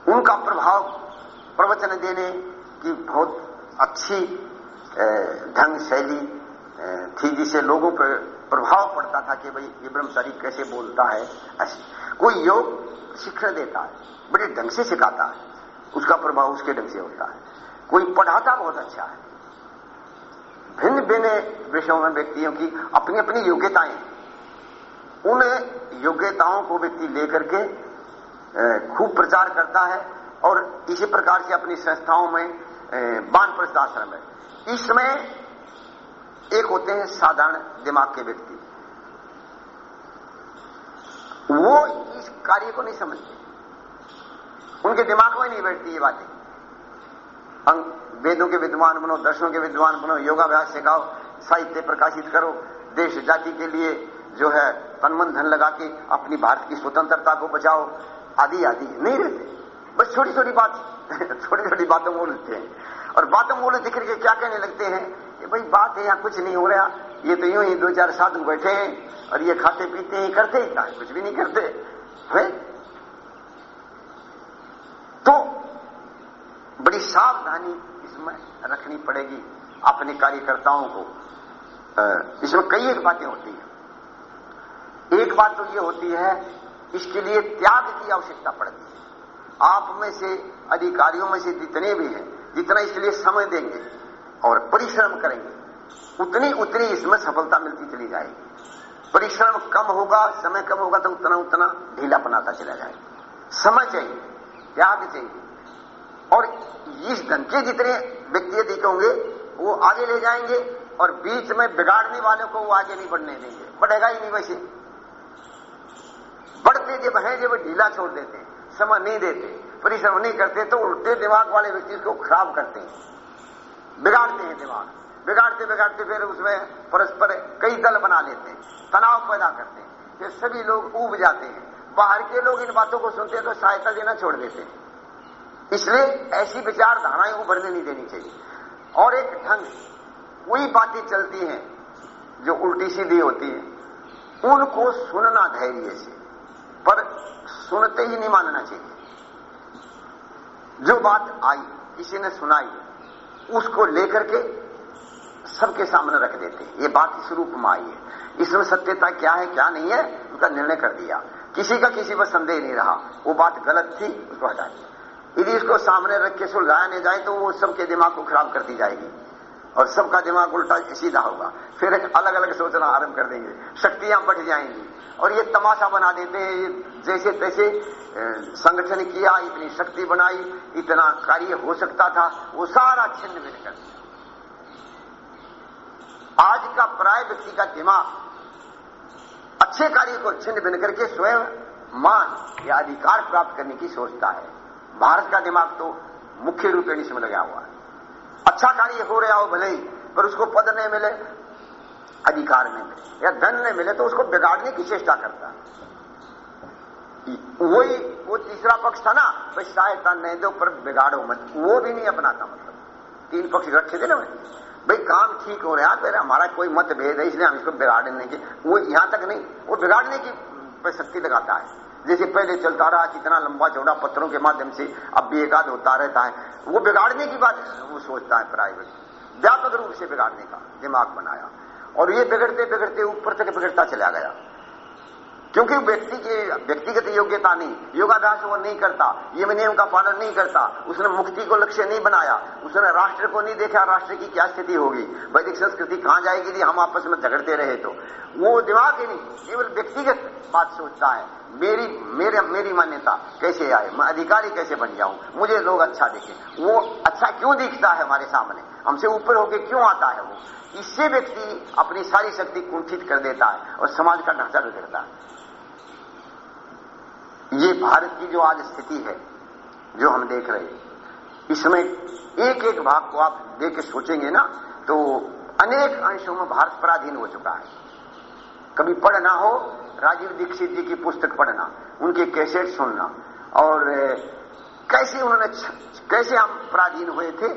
उनका प्रभाव प्रवचन देने की बहुत अच्छी ढंग, शैली थी, जिसे लोगों पर प्रभाव पड़ता था कि, भाई, ये ब्रह्मचारी कैसे बोलता है, ऐसे। कोई योग शिक्षण देता है। बड़े ढंग से सिखाता है। उसका प्रभाव उसके ढंग से होता है। कोई पढ़ाता बहुत अच्छा है। भिन्न भिन्न विषयों में व्यक्तियों की अपनी अपनी योग्यताएँ उन योग्यताओं को व्यक्ति लेकर के खूब प्रचार करता है और इसी प्रकार से अपनी संस्थाओं में बान प्रस्थाश्रम है इसमें एक होते हैं साधारण दिमाग के व्यक्ति। वो इस कार्य को नहीं समझते। उनके दिमाग में नहीं बैठती ये बातें। वेदों के विद्वान बनो, दर्शनों के विद्वान बनो, योगाभ्यास सिखाओ, साहित्य प्रकाशित करो, देश, जाति के लिए जो है तनमन धन लगा के अपनी भारत की स्वतंत्रता को बचाओ, आदि आदि। नहीं रहते। बस छोटी छोटी बात छोटी छोटी बातों बोलते हैं। और बातों बोले दिख के क्या कहने लगते हैं? कि भाई, बात है, यहाँ कुछ नहीं हो रहा। ये तो यूँ ही दो चार साधु बैठे हैं और ये खाते पीते हैं करते ही? कुछ भी नहीं करते। है? तो बड़ी सावधानी इसमें रखनी पड़ेगी अपने कार्यकर्ताओं को। इसमें कई एक बातें होती हैं। एक बात तो ये होती है, इसके लिए त्याग की आवश्यकता पड़ती है। आप में से, अधिकारियों में से जितने भी हैं, जितना इसलिए समय देंगे और परिश्रम करेंगे, उतनी उतनी इसमें सफलता मिलती चली जाएगी। परिश्रम कम होगा, समय कम होगा तो उतना उतना ढीला बनाता चला जाएगा। समय चाहिए। त्याग चाहिए और इस ढंग के जितने व्यक्ति अधिक होंगे वो आगे ले जाएँगे और बीच में बिगाड़ने वालों को वो आगे नहीं बढ़ने देंगे। बढ़ेगा ही नहीं वैसे। बढ़ते जब हैं, जब ढीला छोड़ देते समय नहीं देते, परिश्रम नहीं करते तो उल्टे दिमाग वाले व्यक्ति को खराब करते हैं। बिगाड़ते हैं दिमाग। बिगाड़ते बिगाड़ते फिर उसमें परस्पर कई दल बना लेते हैं, तनाव पैदा करते हैं। फिर सभी लोग उब जाते हैं। बाहर के लोग इन बातों को सुनते हैं तो सहायता देना छोड़ देते हैं। इसलिए ऐसी विचारधाराएँ उभरने नहीं देनी चाहिए। और एक ढंग वही बातें चलती हैं जो उल्टी सीधी होती है। उनको सुनना धैर्य से, पर सुनते ही नहीं मानना चाहिए। जो बात आई, किसी ने सुनाई, उसको लेकर के सबके सामने रख देते हैं। ये बात इस रूप में आई है। इसमें सत्यता क्या है, क्या नहीं है उसका निर्णय कर दिया। किसी का किसी पर संदेह नहीं रहा। वो बात गलत थी उसको हटा दिया यदि इसको सामने रख के सुलझाया नहीं जाए तो वो सबके दिमाग को खराब कर दी जाएगी। और सबका दिमाग उल्टा सीधा होगा। फिर अलग अलग सोचना आरंभ कर देंगे। शक्तियाँ बढ़ जाएँगी। और ये तमाशा बना देते हैं। जैसे तैसे संगठन किया, इतनी शक्ति बनाई, इतना कार्य हो सकता था, वो सारा छिन्न भिन्न कर दिया। आज का प्राय व्यक्ति का दिमाग अच्छे कार्य को छिन्न भिन्न करके स्वयं मान या अधिकार प्राप्त करने की सोचता है। भारत का दिमाग तो मुख्य रूप में इसमें लगा हुआ है। अच्छा कार्य हो रहा हो भले ही, पर उसको पद नहीं मिले, अधिकार नहीं मिले, या धन नहीं मिले तो उसको बिगाड़ने की चेष्टा करता वही, वो तीसरा पक्ष था ना, भाई सहायता नहीं दो, पर बिगाड़ो मत। वो भी नहीं अपनाता मतलब। तीन पक्ष रखे थे ना भाई, काम ठीक हो रहा है हमारा कोई मतभेद है, इसलिए हम इसको बिगाड़ने की, वो यहाँ तक नहीं, वो बिगाड़ने की शक्ति लगाता है। जैसे पहले चलता रहा, कितना लंबा चौड़ा पत्थरों के माध्यम से अब भी एकाध होता रहता है, वो बिगाड़ने की बात वो सोचता है प्राइवेट। व्यापक रूप से बिगाड़ने का दिमाग बनाया। और ये बिगड़ते बिगड़ते ऊपर तक बिगड़ता चला गया। क्योंकि व्यक्ति की, व्यक्तिगत योग्यता नहीं, योगाभ्यास वो नहीं करता, ये नियम का पालन नहीं करता। उसने मुक्ति को लक्ष्य नहीं बनाया, उसने राष्ट्र को नहीं देखा, राष्ट्र की क्या स्थिति होगी? वैदिक संस्कृति कहाँ जाएगी यदि हम आपस में झगड़ते रहे तो। वो दिमाग ही नहीं, केवल व्यक्तिगत बात सोचता है। मेरी, मेरे, मेरी मान्यता कैसे आए? मैं अधिकारी कैसे बन जाऊँ? मुझे लोग अच्छा देखें। वो अच्छा क्यों दिखता है हमारे सामने? हमसे ऊपर होके क्यों आता है वो? इससे व्यक्ति अपनी सारी शक्ति कुंठित कर देता है और समाज का ढांचा बिगड़ता है। ये भारत की जो आज स्थिति है, जो हम देख रहे हैं इसमें एक एक भाग को आप देख के सोचेंगे ना तो अनेक अंशों में भारत पराधीन हो चुका है। कभी पढ़ना हो, राजीव दीक्षित जी की पुस्तक पढ़ना, उनके कैसेट सुनना, और कैसे उन्होंने कैसे हम पराधीन हुए थे,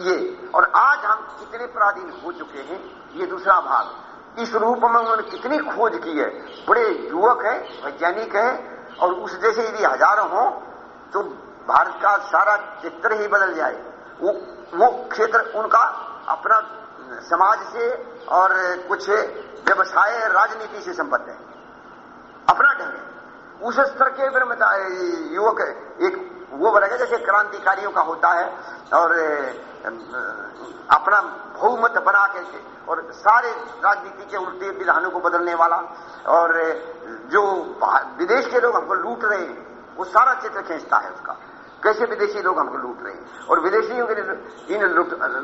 ये, और आज हम कितने पराधीन हो चुके हैं, ये दूसरा भाग। इस रूप में उन्होंने कितनी खोज की है। बड़े युवक है, वैज्ञानिक है, और उस जैसे यदि हज़ारों हो तो भारत का सारा चित्र ही बदल जाए। वो वो क्षेत्र उनका अपना समाज से और कुछ व्यवसाय, राजनीति से संबद्ध है। अपना ढंग है। उस स्तर के युवक एक वो बनेगा जैसे क्रांतिकारियों का होता है, और अपना बहुमत बना के और सारे राजनीति के उल्टे विधानों को बदलने वाला और जो विदेश के लोग हमको लूट रहे हैं, वो सारा चित्र खींचता है उसका। कैसे विदेशी लोग हमको लूट रहे हैं? और विदेशियों के इन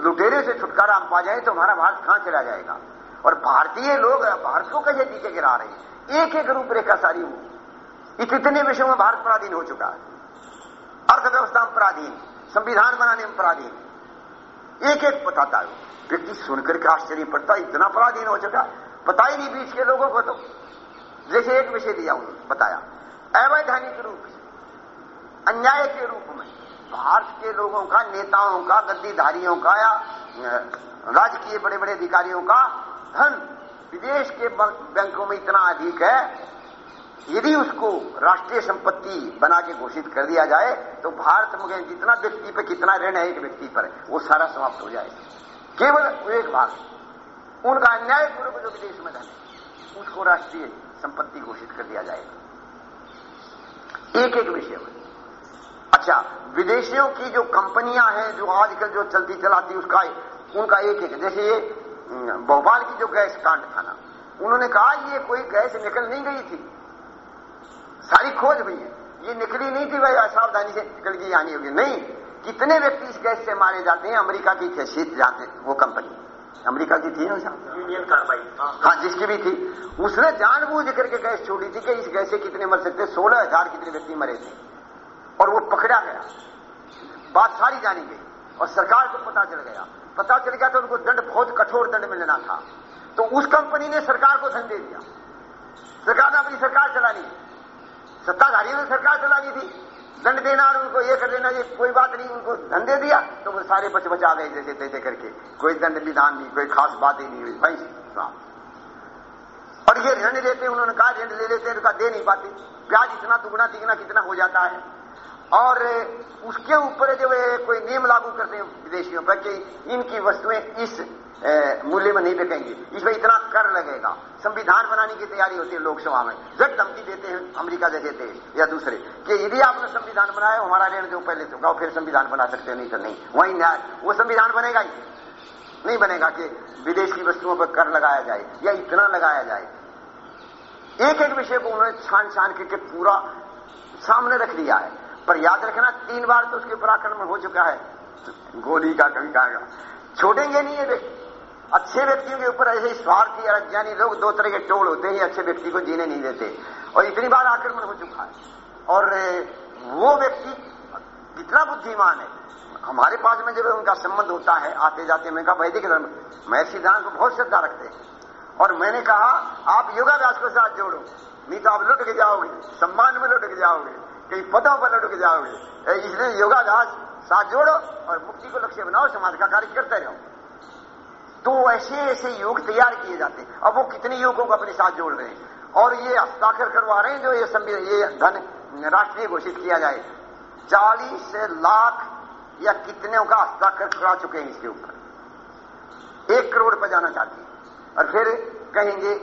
लुटेरे से छुटकारा हम पा जाए तो हमारा भारत कहाँ चला जाएगा? और भारतीय लोग भारत को कैसे नीचे गिरा रहे हैं? एक एक रूपरेखा सारी वो इतने विषयों में भारत पराधीन हो चुका है। अर्थव्यवस्था में पराधीन, संविधान बनाने में पराधीन। एक एक बताता है। व्यक्ति सुनकर के आश्चर्य पड़ता इतना पराधीन हो चुका। पता ही नहीं बीच के लोगों को तो। जैसे एक विषय दिया उन्होंने बताया। अवैधानिक रूप से, अन्याय के रूप में, भारत के लोगों का, नेताओं का, गद्दीधारियों का या राजकीय बड़े बड़े अधिकारियों का धन विदेश के बैंकों में इतना अधिक है यदि उसको राष्ट्रीय संपत्ति बना के घोषित कर दिया जाए तो भारत में जितना व्यक्ति पर कितना ऋण है एक व्यक्ति पर, वो सारा समाप्त हो जाए केवल एक भाग उनका अन्याय पूर्वक जो विदेश में धन उसको राष्ट्रीय संपत्ति घोषित कर दिया जाएगा। एक एक विषय में अच्छा विदेशियों की जो कंपनियाँ हैं, जो आजकल जो चलती चलाती उसका, उनका एक एक जैसे ये भोपाल की जो गैस कांड था ना, उन्होंने कहा, ये कोई गैस निकल नहीं गई थी। सारी खोज हुई है। ये निकली नहीं थी भाई असावधानी से निकल गई आनी होगी। नहीं कितने व्यक्ति इस गैस से मारे जाते हैं? अमेरिका की हैसियत जाते वो कंपनी अमेरिका की थी ना यूनियन कार्बाइड हाँ। जिसकी भी थी। उसने जानबूझ करके गैस छोड़ी थी कि इस गैस से कितने मर सकते सोलह हज़ार कितने व्यक्ति मरे थे। और वो पकड़ा गया। बात सारी जानी गई। और सरकार को पता चल गया। पता चल गया तो उनको दंड बहुत कठोर दंड मिलना था। तो उस कंपनी ने सरकार को धन दे दिया। सरकार ने अपनी सरकार चलानी। सत्ताधारियों ने सरकार चलानी थी। दंड देना और उनको ये कर देना, ये कोई बात नहीं, उनको धन दे दिया तो वो सारे बच बचा गए जैसे तैसे करके। कोई दंड विधान नहीं, कोई खास बात ही नहीं हुई। भाई और ये ऋण लेते, उन्होंने कहा, ऋण ले लेते हैं दे नहीं पाते? ब्याज इतना, दुगना, तिगना कितना हो जाता है? और उसके ऊपर जो कोई नियम लागू करते हैं विदेशियों पर कि इनकी वस्तुएँ इस मूल्य में नहीं बिकेंगी। इसमें इतना कर लगेगा। संविधान बनाने की तैयारी होती है लोकसभा में। जब धमकी देते हैं, अमेरिका जैसे देश या दूसरे, कि यदि आपने संविधान बनाया, हमारा ऋण जो पहले चुका फिर संविधान बना सकते नहीं तो नहीं। वही न्याय। वो संविधान बनेगा ही। नहीं बनेगा कि विदेश की वस्तुओं पर कर लगाया जाए, या इतना लगाया जाए। एक एक विषय को उन्होंने छान छान करके पूरा सामने रख दिया है। पर याद रखना, तीन बार तो उसके ऊपर आक्रमण हो चुका है। गोली का कभी कहा छोड़ेंगे नहीं ये अच्छे व्यक्तियों के ऊपर ऐसे स्वार्थी और अज्ञानी लोग दो तरह के टोल होते हैं अच्छे व्यक्ति को जीने नहीं देते। और इतनी बार आक्रमण हो चुका है। और वो व्यक्ति कितना बुद्धिमान है? हमारे पास में जब उनका संबंध होता है, आते जाते मैं कहा वैदिक धर्म मैं सिद्धांत को बहुत श्रद्धा रखते हैं। और मैंने कहा, आप योगाभ्यास को साथ जोड़ो। नहीं तो आप लुट के जाओगे, सम्मान में लुट के जाओगे कई पदों पर लुट के जाओगे। इसलिए योगाभ्यास साथ जोड़ो और मुक्ति को लक्ष्य बनाओ, समाज का कार्य करते रहो। तो ऐसे ऐसे योग तैयार किए जाते हैं। अब वो कितने युगों को अपने साथ जोड़ रहे हैं? और ये हस्ताक्षर करवा रहे हैं जो ये ये धन राष्ट्रीय घोषित किया जाए। चालीस लाख या कितने का हस्ताक्षर करा चुके हैं इसके ऊपर। एक करोड़ पर जाना चाहते हैं। और फिर कहेंगे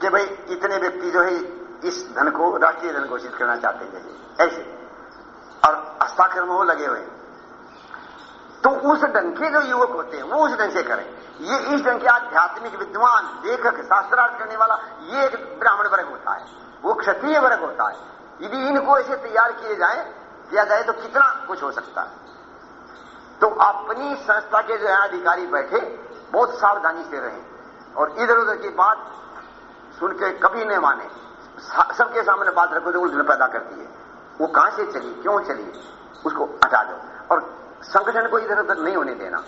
कि भाई, इतने व्यक्ति जो है, इस धन को, राष्ट्रीय धन घोषित करना चाहते हैं। ऐसे। और हस्ताक्षर में वो लगे हुए तो उस ढंग के जो युवक होते हैं, वो उस ढंग से करें। ये इस ढंग के आध्यात्मिक विद्वान, लेखक, शास्त्रार्थ करने वाला, ये एक ब्राह्मण वर्ग होता है। वो क्षत्रिय वर्ग होता है। यदि इनको ऐसे तैयार किए जाए, किया जाए तो कितना कुछ हो सकता है। तो अपनी संस्था के जो अधिकारी बैठे, बहुत सावधानी से रहे। और इधर उधर की बात सुन के कभी नहीं माने। सबके सामने बात रखो तो उलझन पैदा करती है। वो कहाँ से चली, क्यों चली, उसको हटा दो। और संगठन को इधर उधर नहीं होने देना।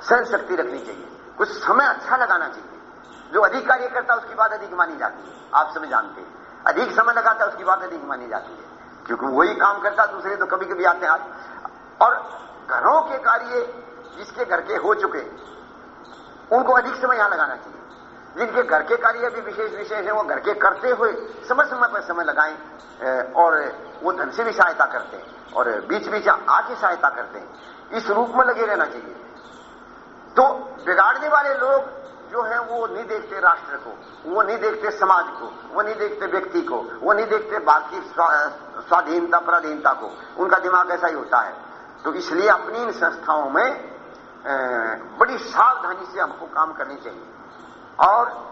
सहन शक्ति रखनी चाहिए। कुछ समय अच्छा लगाना चाहिए। जो अधिक कार्य करता है, उसकी बात अधिक मानी जाती है। आप सब जानते हैं। अधिक समय लगाता है, उसकी बात अधिक मानी जाती है। क्योंकि वही काम करता दूसरे तो कभी कभी आते हैं और घरों के कार्य जिसके घर के हो चुके उनको अधिक समय यहाँ लगाना चाहिए। जिनके घर के कार्य भी विशेष विशेष है, वो घर के करते हुए समय समय पर समय लगाएँ और वो धन से भी सहायता करते हैं, और बीच बीच आके सहायता करते हैं। इस रूप में लगे रहना चाहिए। तो बिगाड़ने वाले लोग जो है, वो नहीं देखते राष्ट्र को, वो नहीं देखते समाज को, वो नहीं देखते व्यक्ति को, वो नहीं देखते बाकी स्वाधीनता, पराधीनता को। उनका दिमाग ऐसा ही होता है। तो इसलिए अपनी इन संस्थाओं में बड़ी सावधानी से हमको काम करनी चाहिए। और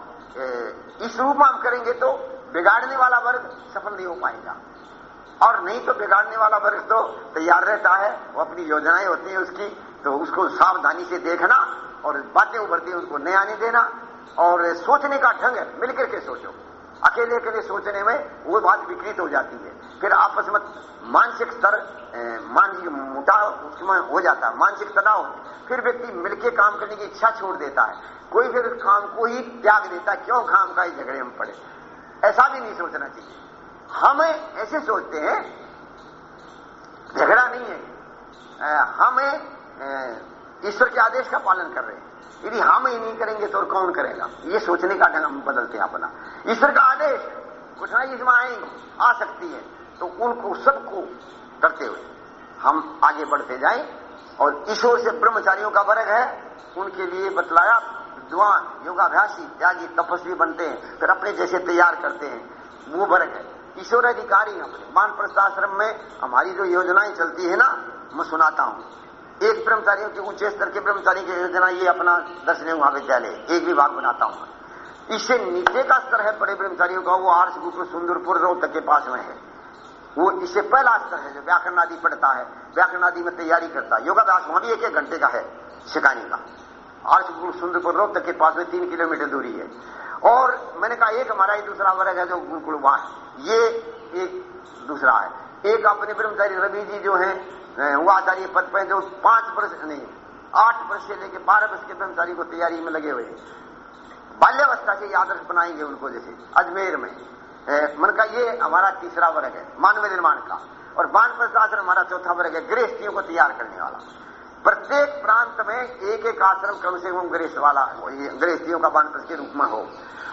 इस रूप में हम करेंगे तो बिगाड़ने वाला वर्ग सफल नहीं हो पाएगा। और नहीं तो बिगाड़ने वाला वर्ग तो तैयार रहता है, वो अपनी योजनाएँ होती है उसकी तो उसको सावधानी से देखना और बातें उभरती उनको नहीं आने देना और सोचने का ढंग है, मिलकर के सोचो। अकेले अकेले सोचने में वो बात विकृत हो जाती है। फिर आपस में मानसिक स्तर मानसिक मुटाव उसमें हो जाता है, मानसिक तनाव। फिर व्यक्ति मिलकर काम करने की इच्छा छोड़ देता है। कोई फिर काम को ही त्याग देता है, क्यों काम का ही झगड़े में पड़े? ऐसा भी नहीं सोचना चाहिए। हम ऐसे सोचते हैं, झगड़ा नहीं है। हमें ईश्वर के आदेश का पालन कर रहे हैं। यदि हम ही नहीं करेंगे तो और कौन करेगा? ये सोचने का ढंग हम बदलते हैं अपना। ईश्वर का आदेश कुछ ना इसमें आएँगे आ सकती है तो उनको, सबको करते हुए हम आगे बढ़ते जाएँ और ईश्वर से ब्रह्मचारियों का वर्ग है, उनके लिए बतलाया, विद्वान, योगाभ्यासी, त्यागी, तपस्वी बनते हैं, फिर अपने जैसे तैयार करते हैं, वो वर्ग है। ईश्वर अधिकारी अपने। मान प्रस्थाश्रम में हमारी जो योजनाएँ चलती है ना, मैं सुनाता हूँ। एक ब्रह्मचारियों के ऊँचे स्तर के ब्रह्मचारी की योजना ये अपना दर्शनीय महाविद्यालय एक विभाग बनाता हूँ। इससे नीचे का स्तर है बड़े ब्रह्मचारियों का, वो आर्ष गुरु सुंदरपुर रोहतक के पास में है। वो इससे पहला स्तर है जो व्याकरण आदि पढ़ता है, व्याकरण आदि में तैयारी करता है। योगाभ्यास वहाँ भी एक एक घंटे का है सिखाने का। आर्ष गुरु सुंदरपुर रोहतक के पास में तीन किलोमीटर दूरी है। और मैंने कहा, एक हमारा ही दूसरा वर्ग है जो गुरुकुल वहाँ ये एक दूसरा है। एक अपने ब्रह्मचारी रवि जी जो है वो आचार्य पद पर जो पाँच वर्ष नहीं, आठ वर्ष से लेकर बारह वर्ष के ब्रह्मचारी को तैयारी में लगे हुए बाल्यावस्था से आदर्श बनाएँगे उनको जैसे अजमेर में। मन का ये हमारा तीसरा वर्ग है, मानव निर्माण का। और बान प्रशासन हमारा चौथा वर्ग है, गृहस्थियों को तैयार करने वाला। प्रत्येक प्रांत में एक एक आश्रम कम से कम गृह वाला गृहस्थियों का बान के रूप में हो।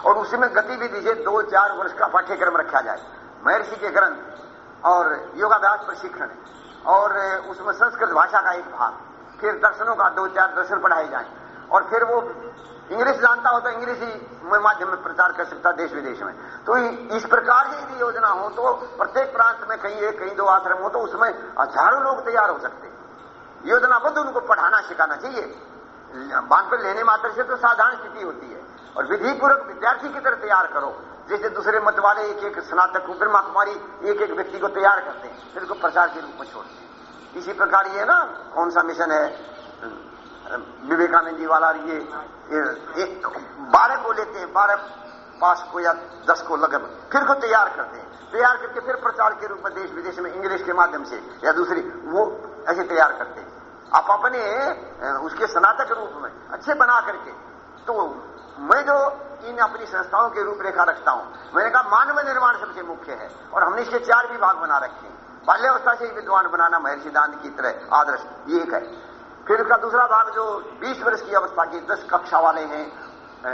और उसी उसमें गतिविधि से दो चार वर्ष का पाठ्यक्रम रखा जाए। महर्षि के ग्रंथ और योगाभ्यास प्रशिक्षण। और उसमें संस्कृत भाषा का एक भाग। फिर दर्शनों का दो, चार दर्शन पढ़ाए जाए। और फिर वो इंग्लिश जानता हो तो इंग्लिश ही माध्यम में प्रचार कर सकता देश विदेश में। तो इस प्रकार की यदि योजना हो तो प्रत्येक प्रांत में कहीं एक, कहीं दो आश्रम हो तो उसमें हज़ारों लोग तैयार हो सकते योजनाबद्ध उनको पढ़ाना, सिखाना चाहिए। बाँध पर लेने मात्र से तो साधारण स्थिति होती है। और विधिपूर्वक विद्यार्थी की तरह तैयार करो। जैसे दूसरे मत वाले एक एक स्नातक ब्रह्मा कुमारी एक एक व्यक्ति को तैयार करते हैं फिर उसको प्रचार के रूप में छोड़ते हैं। इसी प्रकार ये ना कौन सा मिशन है? विवेकानंद जी वाला ये, ये बारह को लेते हैं बारह पास को या दस को लगन फिर को तैयार करते हैं। तैयार करके फिर प्रचार के रूप में देश विदेश में इंग्लिश के माध्यम से या दूसरी वो ऐसे तैयार करते हैं। आप अपने उसके स्नातक रूप में अच्छे बना करके तो मैं जो इन अपनी संस्थाओं की रूपरेखा रखता हूँ, मैंने कहा मानव निर्माण सबसे मुख्य है, और हमने इसके चार विभाग बना रखे हैं। बाल्यावस्था से ही विद्वान बनाना महर्षि दान की तरह आदर्श, ये एक है। फिर उसका दूसरा भाग जो 20 वर्ष की अवस्था की 10 कक्षा वाले हैं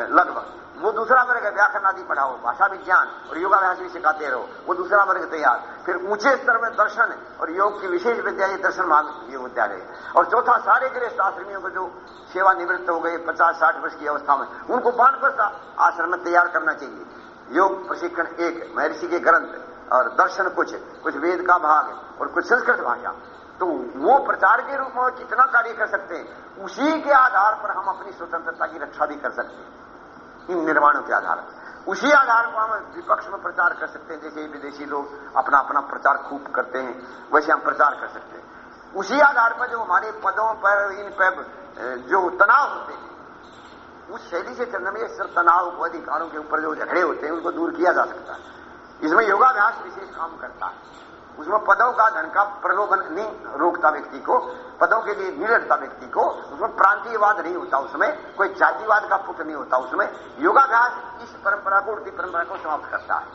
लगभग। वो दूसरा वर्ग है, व्याकरण आदि पढ़ाओ, भाषा विज्ञान और योगाभ्यास भी सिखाते रहो। वो दूसरा वर्ग तैयार। फिर ऊँचे स्तर में दर्शन और योग की विशेष विद्या दर्शन मार्ग, ये विद्यालय। और चौथा, सारे गृहस्थ आश्रमियों को जो सेवा निवृत्त हो गए, पचास, साठ वर्ष की अवस्था में, उनको बानपस आश्रम में तैयार करना चाहिए। योग प्रशिक्षण एक, महर्षि के ग्रंथ और दर्शन कुछ कुछ वेद का भाग और कुछ संस्कृत भाषा। तो वो प्रचार के रूप में कितना कार्य कर सकते हैं, उसी के आधार पर हम अपनी स्वतंत्रता की रक्षा भी कर सकते हैं। निर्माणों के आधार उसी आधार पर हम विपक्ष में प्रचार कर सकते हैं। जैसे विदेशी लोग अपना अपना प्रचार खूब करते हैं, वैसे हम प्रचार कर सकते हैं। उसी आधार पर जो हमारे पदों पर, इन पर जो तनाव होते हैं, उस शैली से चलने में सिर्फ़ तनाव को, अधिकारों के ऊपर जो झगड़े होते हैं उनको दूर किया जा सकता है। इसमें योगाभ्यास विशेष काम करता है। उसमें पदों का धन का प्रलोभन नहीं रोकता व्यक्ति को, पदों के लिए लड़ता व्यक्ति को, उसमें प्रांतीयवाद नहीं होता उसमें, कोई जातिवाद का पुट नहीं होता उसमें। योगाभ्यास इस परंपरा को उड़ती परंपरा को समाप्त करता है।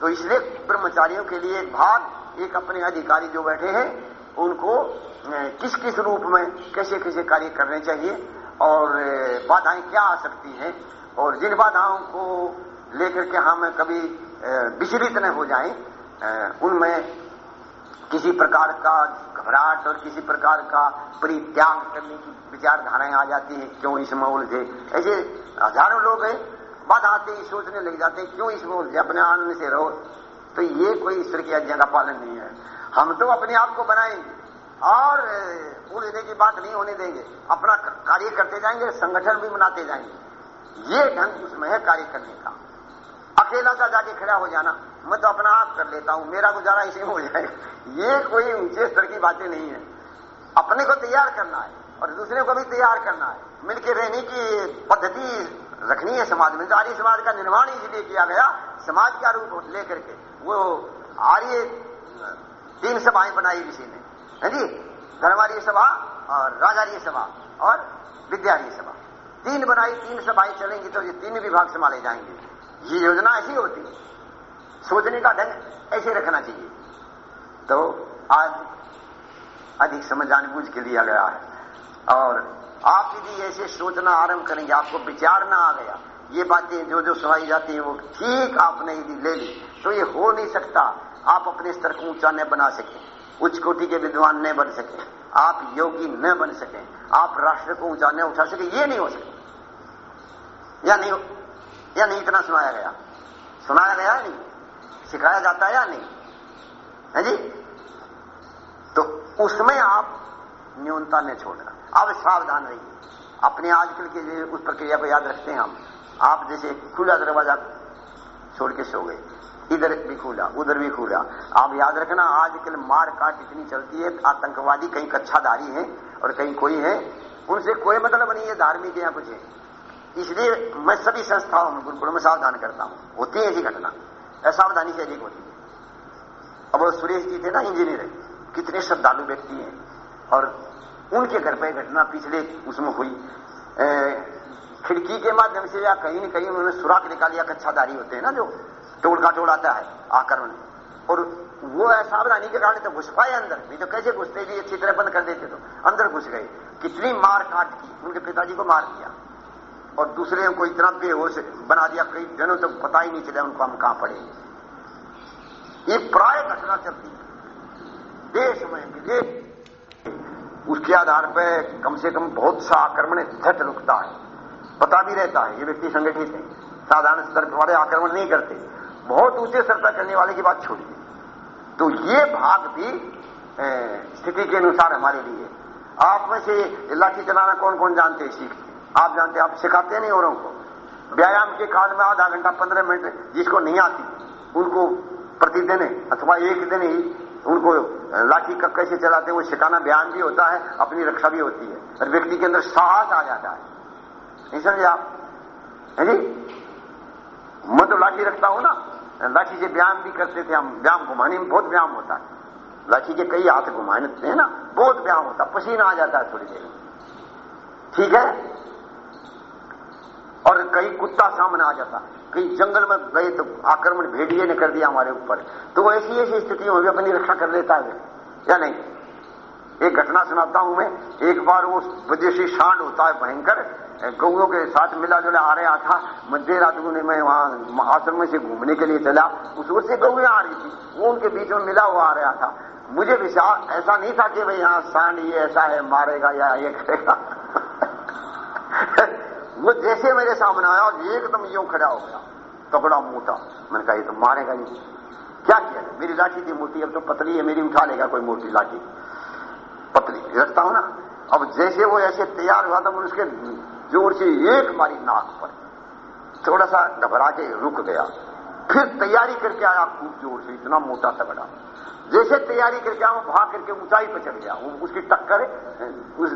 तो इसलिए ब्रह्मचारियों के लिए एक भाग, एक अपने अधिकारी जो बैठे हैं, उनको किस किस रूप में कैसे कैसे कार्य करने चाहिए और बाधाएँ क्या आ सकती हैं और जिन बाधाओं को लेकर के हम कभी विचलित न हो जाएँ उनमें किसी प्रकार का घबराहट और किसी प्रकार का परित्याग करने की विचारधाराएँ आ जाती है, क्यों इसमें उलझे ऐसे हज़ारों लोग हैं बाद आते ही, सोचने लग जाते हैं, क्यों इसमें उलझे अपने आनंद से रहो। तो ये कोई ईश्वर की आज्ञा का पालन नहीं है। हम तो अपने आप को बनाएँगे और उलझने की बात नहीं होने देंगे। अपना कार्य करते जाएँगे, संगठन भी बनाते जाएँगे। ये ढंग उसमें है कार्य करने का। अकेला सा जाके खड़ा हो जाना, मैं तो अपना आप कर लेता हूँ, मेरा गुजारा इसी हो जाएगा ये कोई ऊँचे स्तर की बातें नहीं है। अपने को तैयार करना है और दूसरे को भी तैयार करना है। मिलकर रहने की पद्धति रखनी है समाज में। आर्य समाज का निर्माण इसलिए किया गया, समाज का रूप लेकर के। वो आर्य, तीन सभाएँ बनाई किसी ने। है जी? धर्मार्य सभा और राजार्य सभा और विद्यार्य सभा। तीन बनाई, तीन सभाएँ चलेंगी तो ये तीन विभाग संभाले जाएँगे। ये योजना ऐसी होती है। सोचने का ढंग ऐसे रखना चाहिए। तो आज अधिक समझ बूझ के लिया गया है। और आप यदि ऐसे सोचना आरंभ करेंगे, आपको विचार ना आ गया, ये बातें जो जो सुनाई जाती हैं, वो ठीक आपने यदि ले ली तो ये हो नहीं सकता। आप अपने स्तर को ऊँचा न बना सके, उच्च कोटि के विद्वान न बन सके, आप योगी न बन सके, आप राष्ट्र को ऊँचा न उठा सके, ये नहीं हो सके या नहीं या नहीं, इतना सुनाया गया। सुनाया गया नहीं? सिखाया जाता है या नहीं? है जी? तो उसमें आप न्यूनता नहीं छोड़ना अब सावधान रहिए। अपने आजकल के लिए उस प्रक्रिया को याद रखते हैं हम। आप जैसे खुला दरवाज़ा छोड़ के सो गए। इधर भी खुला, उधर भी खुला। आप याद रखना, आजकल मार काट इतनी चलती है, आतंकवादी कहीं कच्छाधारी है और कहीं कोई है। उनसे कोई मतलब नहीं है, धार्मिक या कुछ है। इसलिए मैं सभी संस्थाओं में गुरुकुल में सावधान करता हूँ। होती है ऐसी घटना। असावधानी से अधिक होती है। अब सुरेश जी थे ना इंजीनियर। कितने श्रद्धालु व्यक्ति हैं। और उनके घर पर घटना पिछले उसमें हुई। ए, खिड़की के माध्यम से या कहीं न कहीं उन्होंने सुराख निकाल लिया कच्छादारी होते हैं ना जो टोल का आता है आक्रमण और वो असावधानी के कारण तो घुस पाए अंदर। नहीं तो कैसे घुसते भी अच्छी तरह बंद कर देते तो। अंदर घुस गए। कितनी मार काट की। उनके पिताजी को मार दिया। और दूसरे को इतना बेहोश बना दिया, कई दिनों तक पता ही नहीं चला, उनको हम कहाँ पड़े ये प्राय घटना चलती देश में विदेश उसके आधार पर कम से कम बहुत सा आक्रमण झट रुकता है। पता भी रहता है, ये व्यक्ति संगठित है। साधारण स्तर वाले आक्रमण नहीं करते। बहुत ऊँचे स्तर पर करने वाले की बात छोड़िए। तो ये भाग भी स्थिति के अनुसार हमारे लिए आप में से लाठी चलाना कौन कौन जानते हैं? सीखते आप जानते आप सिखाते नहीं औरों को। व्यायाम के काल में आधा घंटा, पंद्रह मिनट जिसको नहीं आती, उनको प्रतिदिन अथवा एक दिन ही उनको लाठी का कैसे चलाते वो सिखाना व्यायाम भी होता है, अपनी रक्षा भी होती है। और व्यक्ति के अंदर साहस आ जाता है। नहीं समझे आप? है जी? मैं तो लाठी रखता हूँ ना। लाठी से व्यायाम भी करते थे हम। व्यायाम घुमाने में बहुत व्यायाम होता है। लाठी के कई हाथ घुमाने ना, बहुत व्यायाम होता पसीना आ जाता है थोड़ी देर ठीक है? और कई कुत्ता सामने आ जाता। कहीं जंगल में गए तो आक्रमण भेड़िए ने कर दिया हमारे ऊपर। तो ऐसी ऐसी स्थितियों में भी अपनी रक्षा कर लेता है। या नहीं? एक घटना सुनाता हूँ मैं। एक बार वो विदेशी सांड होता है भयंकर। गौओं के साथ मिला जुला आ रहा था। मध्य रात में मैं वहाँ आश्रम से घूमने के लिए चला। उस ओर से गौएँ आ रही थी। वो उनके बीच में मिला हुआ आ रहा था। मुझे विश्वास ऐसा नहीं था कि भाई यहाँ सांड ये ऐसा है, मारेगा या ये करेगा। वो जैसे मेरे सामने आया और एकदम यूँ खड़ा हो गया। तगड़ा मोटा। मैंने कहा, ये तो मारेगा ये क्या किया मेरी लाठी थी मोटी, अब तो पतली है, मेरी उठा लेगा कोई मोटी लाठी। पतली, रखता हूँ ना। अब जैसे वो ऐसे तैयार हुआ था मैं उसके ज़ोर से एक मारी नाक पर। थोड़ा सा घबरा के रुक गया। फिर तैयारी करके आया खूब ज़ोर से, इतना मोटा तगड़ा। जैसे तैयारी करके आया भाग करके ऊंचाई पर चढ़ गया। उसकी टक्कर, उस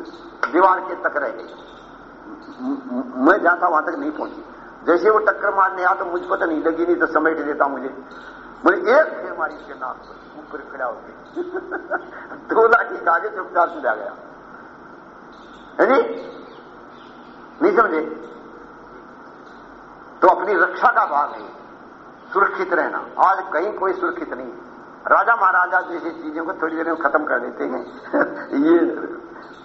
दीवार के तक रह गई। मैं जाता वहाँ तक नहीं पहुँची। जैसे वो टक्कर मारने आया तो मुझको तो नहीं लगी, नहीं तो समेट देता मुझे। मुझे एक फिर मारी उसके नाक पर ऊपर खड़ा हो गई दो लाठी आगे चुपचाप से जा गया। है जी? नहीं समझे? तो अपनी रक्षा का भाग है। सुरक्षित रहना। आज कहीं कोई सुरक्षित नहीं राजा महाराजा जैसी चीज़ों को थोड़ी देर में खत्म कर देते हैं। ये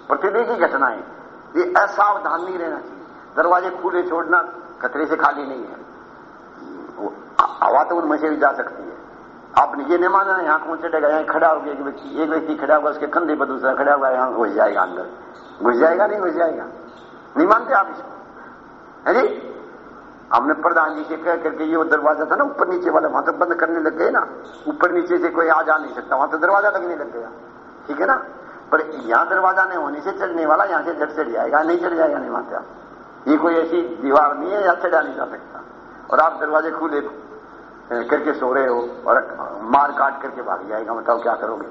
प्रतिदिन की घटनाएँ। ये असावधान नहीं रहना चाहिए। दरवाजे खुले छोड़ना खतरे से खाली नहीं है। हवा तो उनमें से भी जा सकती है। आपने ये नहीं माना, यहाँ कौन चढ़ेगा? यहाँ खड़ा हो गया एक व्यक्ति एक व्यक्ति खड़ा होगा, उसके कंधे पर दूसरा खड़ा हुआ यहाँ घुस जाएगा अंदर। घुस जाएगा नहीं घुस जाएगा? नहीं मानते आप इसको? है जी? हमने प्रधान जी से कह करके ये वो दरवाज़ा था ना, ऊपर नीचे वाला, वहाँ तक बंद करने लग गए ना। ऊपर नीचे से कोई आ जा नहीं सकता, वहाँ तो दरवाज़ा लगने लग गया। ठीक है ना? पर यहाँ दरवाज़ा नहीं होने से चढ़ने वाला यहाँ से जट चढ़ जाएगा, नहीं चढ़ जाएगा नहीं आप। ये कोई ऐसी दीवार नहीं है, यहाँ चढ़ा नहीं जा सकता। और आप दरवाजे खुले करके सो रहे हो और मार काट करके भाग जाएगा बताओ क्या करोगे?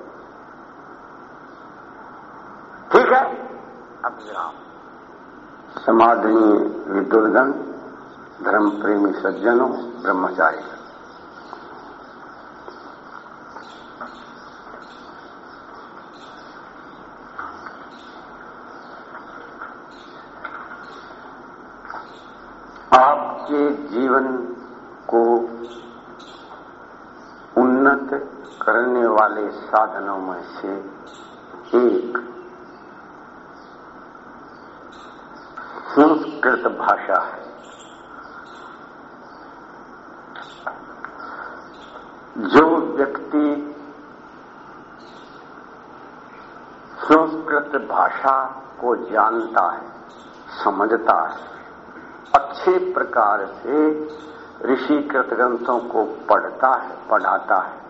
ठीक है? अब विराम। समाधनीय विदुर्गन, धर्म प्रेमी सज्जनों, ब्रह्मचारी आपके जीवन को उन्नत करने वाले साधनों में से एक संस्कृत भाषा है। जो व्यक्ति संस्कृत भाषा को जानता है, समझता है, अच्छे प्रकार से ऋषिकृत ग्रंथों को पढ़ता है, पढ़ाता है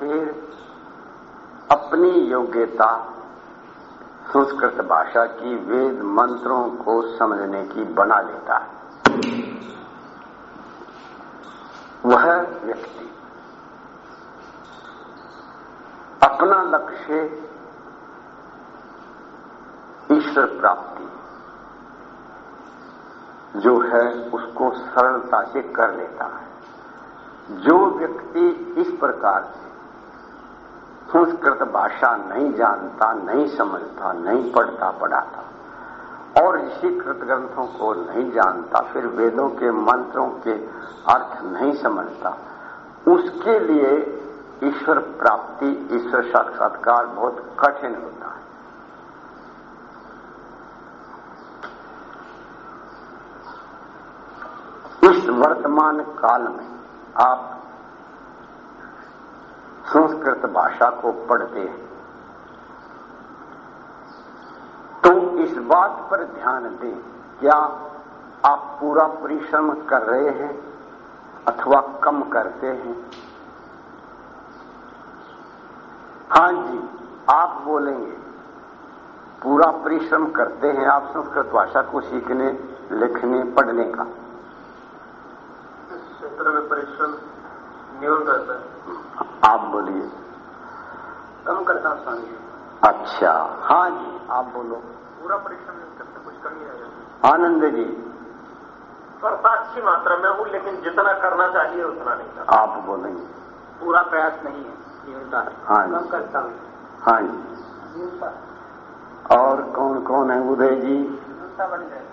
फिर अपनी योग्यता, संस्कृत भाषा की वेद मंत्रों को समझने की बना लेता है। वह व्यक्ति अपना लक्ष्य ईश्वर प्राप्ति जो है उसको सरलता से कर लेता है। जो व्यक्ति इस प्रकार से संस्कृत भाषा नहीं जानता, नहीं समझता, नहीं पढ़ता, पढ़ाता। और इसी ऋषिकृत ग्रंथों को नहीं जानता, फिर वेदों के, मंत्रों के अर्थ नहीं समझता। उसके लिए ईश्वर प्राप्ति, ईश्वर साक्षात्कार बहुत कठिन होता है। इस वर्तमान काल में आप संस्कृत भाषा को पढ़ते हैं। तो इस बात पर ध्यान दें क्या आप पूरा परिश्रम कर रहे हैं अथवा कम करते हैं? हाँ जी आप बोलेंगे पूरा परिश्रम करते हैं आप संस्कृत भाषा को सीखने लिखने पढ़ने का। इस क्षेत्र में परिश्रम न्यून रहता है। आप बोलिए। कम करता हूँ स्वामी जी। अच्छा। हाँ जी आप बोलो। पूरा परिश्रम नहीं करते कुछ कमी रह आनंद जी। करता अच्छी मात्रा में हूँ लेकिन जितना करना चाहिए उतना नहीं करता आप बोलेंगे पूरा प्रयास नहीं है न्यूनता है हाँ कम करता हूँ। हाँ जी। न्यूनता और कौन कौन है उदय जी? न्यूनता बन जाए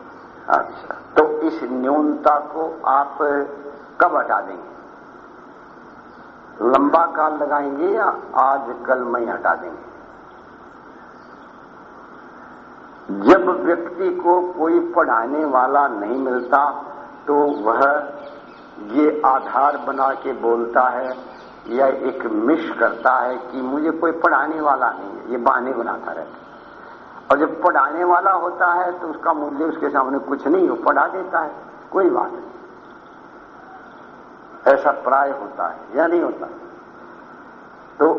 अच्छा। तो इस न्यूनता को आप कब हटा देंगे? लंबा काल लगाएँगे या आज कल में हटा देंगे? जब व्यक्ति को कोई पढ़ाने वाला नहीं मिलता तो वह ये आधार बना के बोलता है या एक मिश करता है कि मुझे कोई पढ़ाने वाला नहीं है। ये बहाने बनाता रहता है। और जब पढ़ाने वाला होता है तो उसका मूल्य उसके सामने कुछ नहीं हो, पढ़ा देता है। कोई बात नहीं। ऐसा प्राय होता है या नहीं होता। तो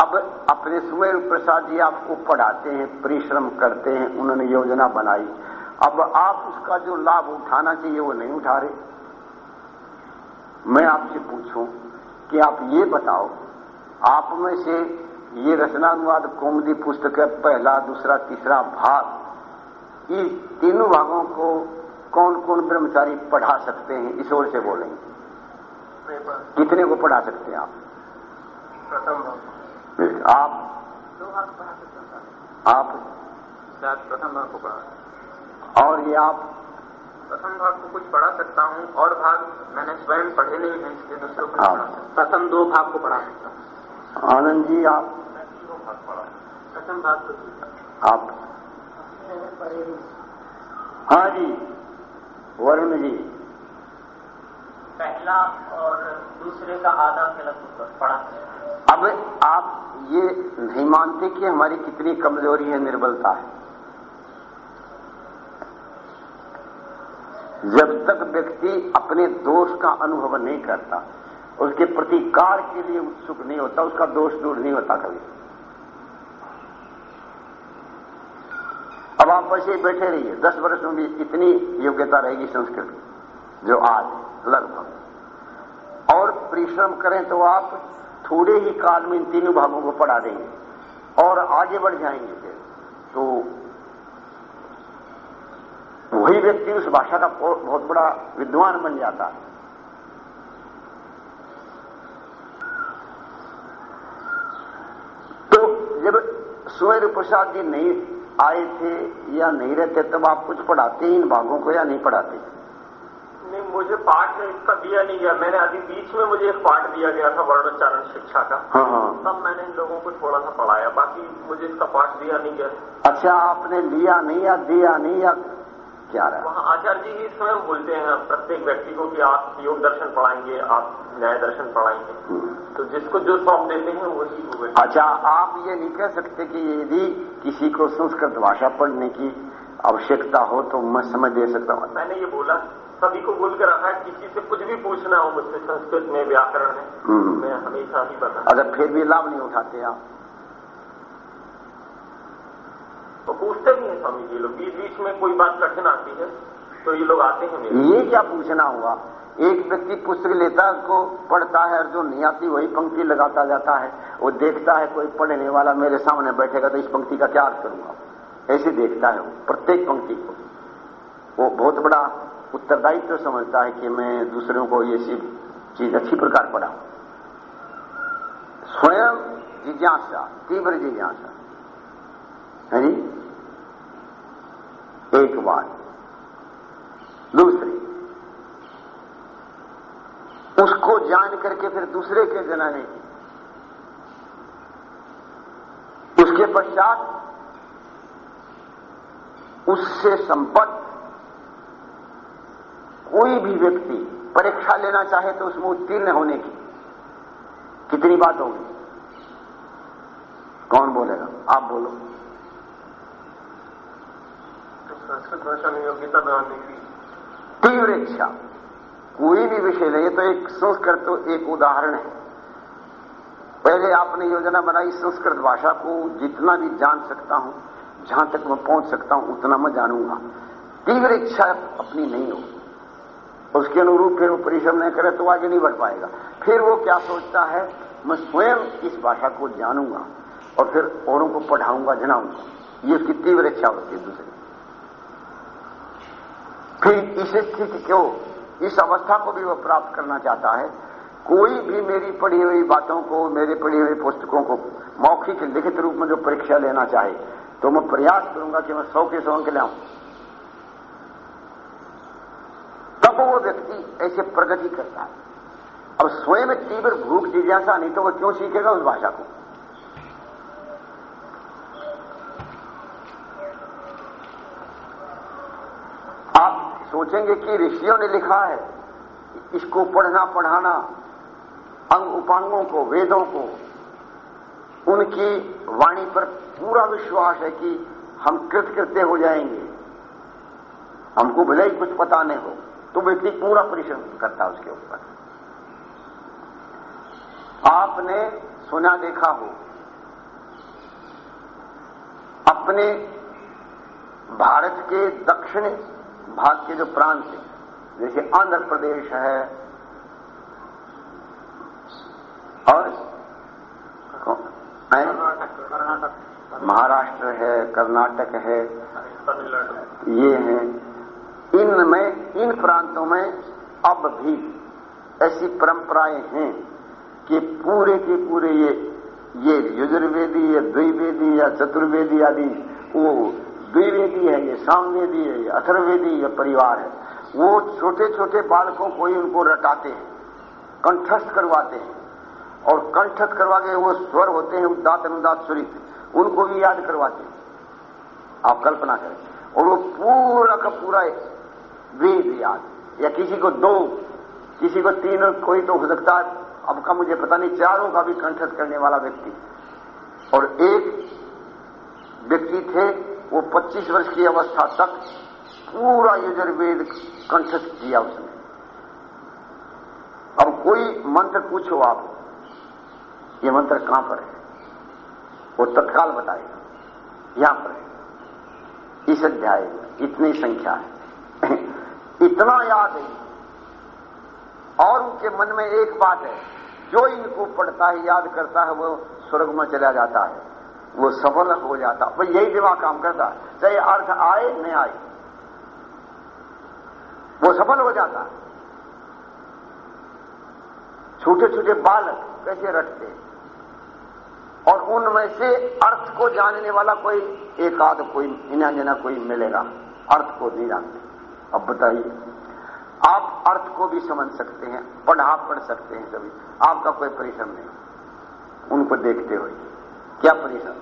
अब अपने सुमेर प्रसाद जी आपको पढ़ाते हैं, परिश्रम करते हैं, उन्होंने योजना बनाई। अब आप उसका जो लाभ उठाना चाहिए, वो नहीं उठा रहे। मैं आपसे पूछूँ कि आप ये बताओ, आप में से ये रचनानुवाद कौमदी पुस्तक है, पहला, दूसरा, तीसरा भाग, ये तीनों भागों को कौन कौन ब्रह्मचारी पढ़ा सकते हैं, इस ओर से बोलेंगे। कितने को पढ़ा सकते हैं आप? प्रथम भाग आप? दो भाग पढ़ा सकता हूँ आप? शायद प्रथम भाग को पढ़ा और ये आप? प्रथम भाग को कुछ पढ़ा सकता हूँ और भाग मैंने स्वयं पढ़े नहीं हैं इसलिए दूसरों को हाँ। पढ़ा प्रथम दो भाग को पढ़ा सकता हूँ। आनंद जी आप? मैं भाग पढ़ा प्रथम भाग को आप? हाँ जी वरुण जी। पहला और दूसरे का आधा लगभग पढ़ा अब आप ये नहीं मानते कि हमारी कितनी कमज़ोरी है निर्बलता है। जब तक व्यक्ति अपने दोष का अनुभव नहीं करता उसके प्रतिकार के लिए उत्सुक नहीं होता उसका दोष दूर नहीं होता कभी। अब आप वैसे ही बैठे रहिए। दस वर्ष में भी इतनी योग्यता रहेगी संस्कृत जो आज। है, लगभग। और परिश्रम करें तो आप थोड़े ही काल में इन तीनों भागों को पढ़ा देंगे और आगे बढ़ जाएँगे फिर। तो वही व्यक्ति उस भाषा का बहुत बड़ा विद्वान बन जाता है। तो जब सुमेर प्रसाद जी नहीं आए थे या नहीं रहते, तब आप कुछ पढ़ाते इन भागों को या नहीं पढ़ाते? नहीं मुझे पाठ इसका दिया नहीं गया। मैंने अभी बीच में मुझे एक पाठ दिया गया था वर्णोच्चारण शिक्षा का। हाँ हाँ। तब मैंने इन लोगों को थोड़ा सा पढ़ाया। बाकी मुझे इसका पाठ दिया नहीं गया। अच्छा आपने लिया नहीं या दिया नहीं या क्या रहा? वहाँ आचार्य जी ही स्वयं बोलते हैं प्रत्येक व्यक्ति को कि आप योग दर्शन पढ़ाएँगे आप न्याय दर्शन पढ़ाएँगे। हम्म। तो जिसको जो सौंप देते हैं वही वे- अच्छा आप ये नहीं कह सकते कि यदि किसी को संस्कृत भाषा पढ़ने की आवश्यकता हो तो मैं समझ दे सकता हूँ। मैंने ये बोला सभी को बोल के रखा है किसी से कुछ भी पूछना हो मुझसे संस्कृत में व्याकरण है हम्म। मैं हमेशा ही बता। अगर फिर भी लाभ नहीं उठाते आप। तो पूछते भी हैं स्वामी जी लोग बीच बीच में कोई बात कठिन आती है तो ये लोग आते हैं मेरे ये क्या पूछना हुआ? एक व्यक्ति पुस्तक लेता है उसको पढ़ता है और जो नहीं आती वही पंक्ति लगाता जाता है वो देखता है कोई पढ़ने वाला मेरे सामने बैठेगा तो इस पंक्ति का क्या अर्थ करूँगा ऐसे देखता है प्रत्येक पंक्ति को। वो बहुत बड़ा उत्तरदायित्व समझता है कि मैं दूसरों को ये चीज़ अच्छी प्रकार पढ़ाऊं। स्वयं जिज्ञासा, तीव्र जिज्ञासा। है जी एक बात। दूसरी, उसको जान करके फिर दूसरे के जनाने उसके पश्चात उससे संपन्न कोई भी व्यक्ति परीक्षा लेना चाहे तो उसमें उत्तीर्ण होने की कितनी बात होगी? कौन बोलेगा? आप बोलो। तो संस्कृत भाषा में योग्यता बनाने की। तीव्र इच्छा। कोई भी विषय नहीं तो एक संस्कृत तो एक उदाहरण है। पहले आपने योजना बनाई संस्कृत भाषा को जितना भी जान सकता हूँ। जहाँ तक मैं पहुँच सकता हूँ, उतना मैं जानूँगा। तीव्र इच्छा अपनी नहीं हो। उसके अनुरूप फिर वो परिश्रम नहीं करे तो आगे नहीं बढ़ पाएगा। फिर वो क्या सोचता है? मैं स्वयं इस भाषा को जानूँगा और फिर औरों को पढ़ाऊँगा, जनाऊँगा। ये उसकी तीव्र इच्छा होती है दूसरी। फिर इस स्थिति को, इस अवस्था को भी वह प्राप्त करना चाहता है। कोई भी मेरी पढ़ी हुई बातों को, मेरे पढ़ी हुई पुस्तकों को मौखिक लिखित रूप में जो परीक्षा लेना चाहे तो मैं प्रयास करूँगा कि मैं सौ के सौ अंक ले आऊँ। तब वो व्यक्ति ऐसे प्रगति करता है। अब स्वयं तीव्र भूख जिज्ञासा नहीं तो वह क्यों सीखेगा उस भाषा को? आप सोचेंगे कि ऋषियों ने लिखा है इसको पढ़ना, पढ़ाना, अंग उपांगों को, वेदों को, उनकी वाणी पर पूरा विश्वास है कि हम कृत कृतकृत्य हो जाएँगे। हमको भले ही कुछ पता नहीं हो तो व्यक्ति पूरा परिश्रम करता है उसके ऊपर आपने सुना देखा हो, अपने भारत के दक्षिण भाग के जो प्रांत है, जैसे आंध्र प्रदेश है, और महाराष्ट्र है, कर्नाटक है, ये हैं। इनमें, इन प्रांतों में अब भी ऐसी परंपराएँ हैं कि पूरे के पूरे ये ये युजुर्वेदी, या द्विवेदी, या चतुर्वेदी आदि, वो द्विवेदी है, ये सामवेदी है, ये अथर्वेदी ये परिवार है। वो छोटे छोटे बालकों को ही उनको रटाते हैं, कंठस्थ करवाते हैं। और कंठस्थ करवा के वो स्वर होते हैं उदात अनुदात सुरित उनको भी याद करवाते हैं। आप कल्पना करें। और वो पूरा का पूरा वेद याद। या किसी को दो, किसी को तीन, कोई तो हो सकता है। अब का मुझे पता नहीं, चारों का भी कंठस्थ करने वाला व्यक्ति। और एक व्यक्ति थे, वो 25 वर्ष की अवस्था तक पूरा यजुर्वेद कंठस्थ किया उसने। अब कोई मंत्र पूछो आप। ये मंत्र कहाँ पर है? वो तत्काल बताएगा यहाँ पर है। इस अध्याय में इतनी संख्या है। इतना याद है। और उनके मन में एक बात है। जो इनको पढ़ता है, याद करता है, वो स्वर्ग में चला जाता है। वो सफल हो जाता। है यही दिमाग काम करता चाहे अर्थ आए, न आए। वो सफल हो जाता छोटे छोटे बालक कैसे रटते और उनमें से अर्थ को जानने वाला कोई एक आध कोई इना जना कोई मिलेगा। अर्थ को नहीं जानते। अब बताइए, आप अर्थ को भी समझ सकते हैं, पढ़ा, पढ़ सकते हैं सभी आपका कोई परिश्रम नहीं। उनको देखते हुए। क्या परिश्रम?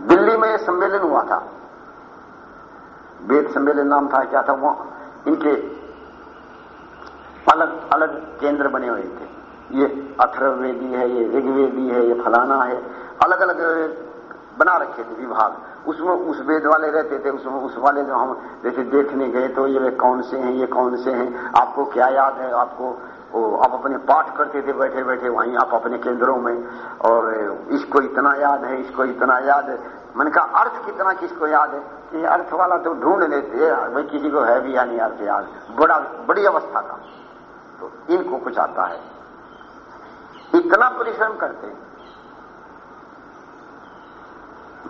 दिल्ली में सम्मेलन हुआ था। वेद सम्मेलन नाम था, क्या था वो इनके अलग अलग केंद्र बने हुए थे। ये अथर्ववेदी है ये ऋग्वेदी है ये फलाना है। अलग अलग बना रखे थे विभाग। उसमें उस वेद वाले रहते थे उसमें उस वाले जो हम जैसे देखने गए तो ये कौन से हैं ये कौन से हैं? आपको क्या याद है? आपको ओ, आप अपने पाठ करते थे बैठे बैठे वहीं आप अपने केंद्रों में। और इसको इतना याद है इसको इतना याद है। मन का अर्थ कितना किसको याद है? कि अर्थ वाला तो ढूंढ लेते भाई किसी को है भी या नहीं अर्थ याद? बड़ा बड़ी अवस्था का तो इनको कुछ आता है। इतना परिश्रम करते हैं।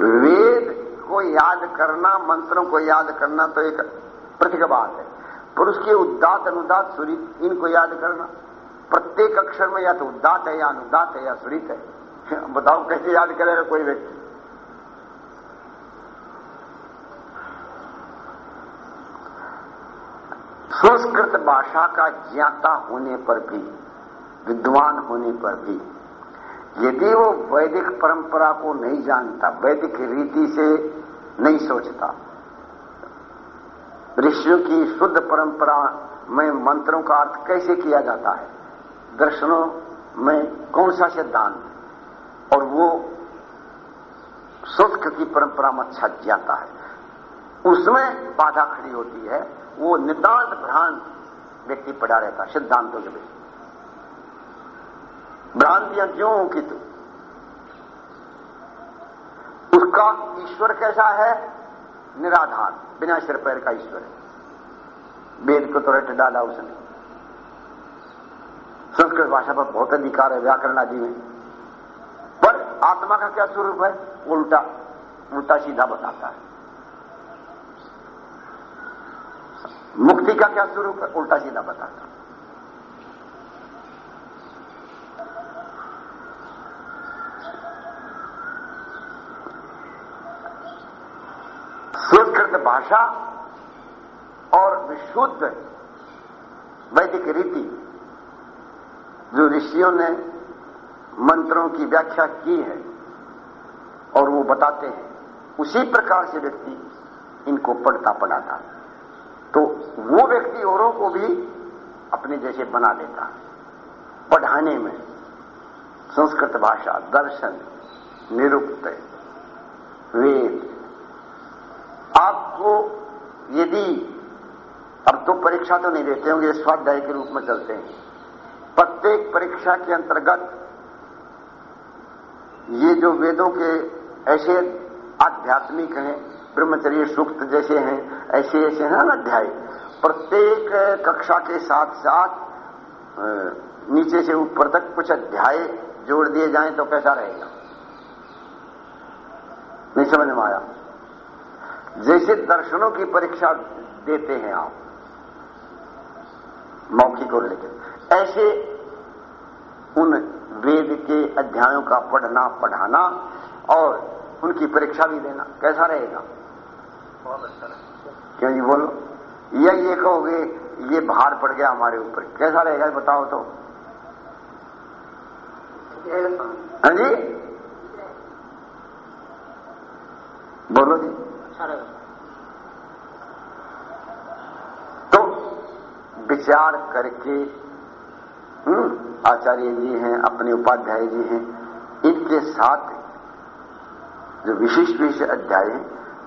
वेद को याद करना, मंत्रों को याद करना तो एक बात है। पर उसके उद्दात, अनुदात, सुरित, इनको याद करना। प्रत्येक अक्षर में या तो उद्दात है या अनुदात है या सुरित है। बताओ कैसे याद करेगा कोई व्यक्ति? संस्कृत भाषा का ज्ञाता होने पर भी विद्वान होने पर भी, यदि वो वैदिक परंपरा को नहीं जानता, वैदिक रीति से नहीं सोचता, ऋषियों की शुद्ध परंपरा में मंत्रों का अर्थ कैसे किया जाता है? दर्शनों में कौन सा सिद्धांत और वो संस्कृत की परंपरा में अच्छा जाता है। उसमें बाधा खड़ी होती है, वो नितांत भ्रांत व्यक्ति पड़ा रहता सिद्धांतों के बीच। भ्रांतियाँ क्यों हो कि उसका ईश्वर कैसा है? निराधार, बिना सिर पैर का ईश्वर है। वेद को तो रट डाला उसने। संस्कृत भाषा पर बहुत अधिकार है, व्याकरण आदि में। पर आत्मा का क्या स्वरूप है? उल्टा उल्टा सीधा बताता है। मुक्ति का क्या स्वरूप है? उल्टा सीधा बताता है संस्कृत भाषा और विशुद्ध वैदिक रीति, जो ऋषियों ने मंत्रों की व्याख्या की है और वो बताते हैं, उसी प्रकार से व्यक्ति इनको पढ़ता पढ़ाता तो वो व्यक्ति औरों को भी अपने जैसे बना देता पढ़ाने में संस्कृत भाषा, दर्शन, निरुक्त, वेद आपको यदि, अब तो परीक्षा तो नहीं देते होंगे, स्वाध्याय के रूप में चलते हैं। प्रत्येक परीक्षा के अंतर्गत ये जो वेदों के ऐसे आध्यात्मिक हैं, ब्रह्मचर्य सूक्त जैसे हैं, ऐसे ऐसे हैं ना अध्याय। प्रत्येक कक्षा के साथ साथ नीचे से ऊपर तक कुछ अध्याय जोड़ दिए जाएँ तो कैसा रहेगा? नहीं समझ में आया। जैसे दर्शनों की परीक्षा देते हैं आप। मौखिक और लिखित। ऐसे उन वेद के अध्यायों का पढ़ना, पढ़ाना और उनकी परीक्षा भी देना। कैसा रहेगा? क्यों जी बोलो? या ये कहोगे, ये भार पड़ गया हमारे ऊपर। कैसा रहेगा बताओ तो। हाँ जी? बोलो जी। रहेगा तो विचार करके हम्म, आचार्य जी हैं अपने उपाध्याय जी हैं इनके साथ जो विशिष्ट विशिष्ट अध्याय हैं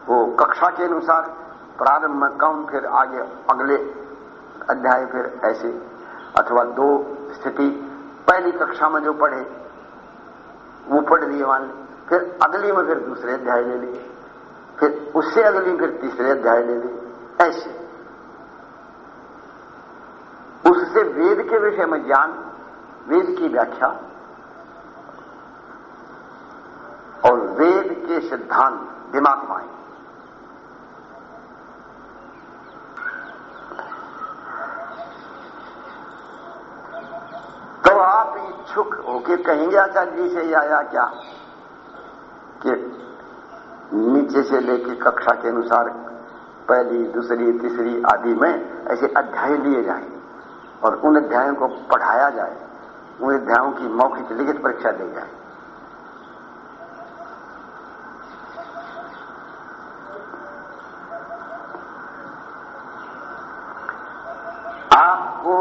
वो कक्षा के अनुसार प्रारंभ में कम फिर आगे अगले अध्याय फिर ऐसे अथवा दो स्थिति पहली कक्षा में जो पढ़े वो पढ़ लिए मान फिर अगली में फिर दूसरे अध्याय ले लिए। फिर उससे अगली फिर तीसरे अध्याय ले लिए ऐसे। उससे वेद के विषय में ज्ञान वेद की व्याख्या और वेद के सिद्धांत दिमाग में आए। तो आप इच्छुक होके कहेंगे आचार्य जी से या, या क्या? नीचे से लेके कक्षा के अनुसार पहली, दूसरी, तीसरी आदि में ऐसे अध्याय लिए जाएँ और उन अध्यायों को पढ़ाया जाए, उन अध्यायों की मौखिक लिखित परीक्षा दी जाए। आपको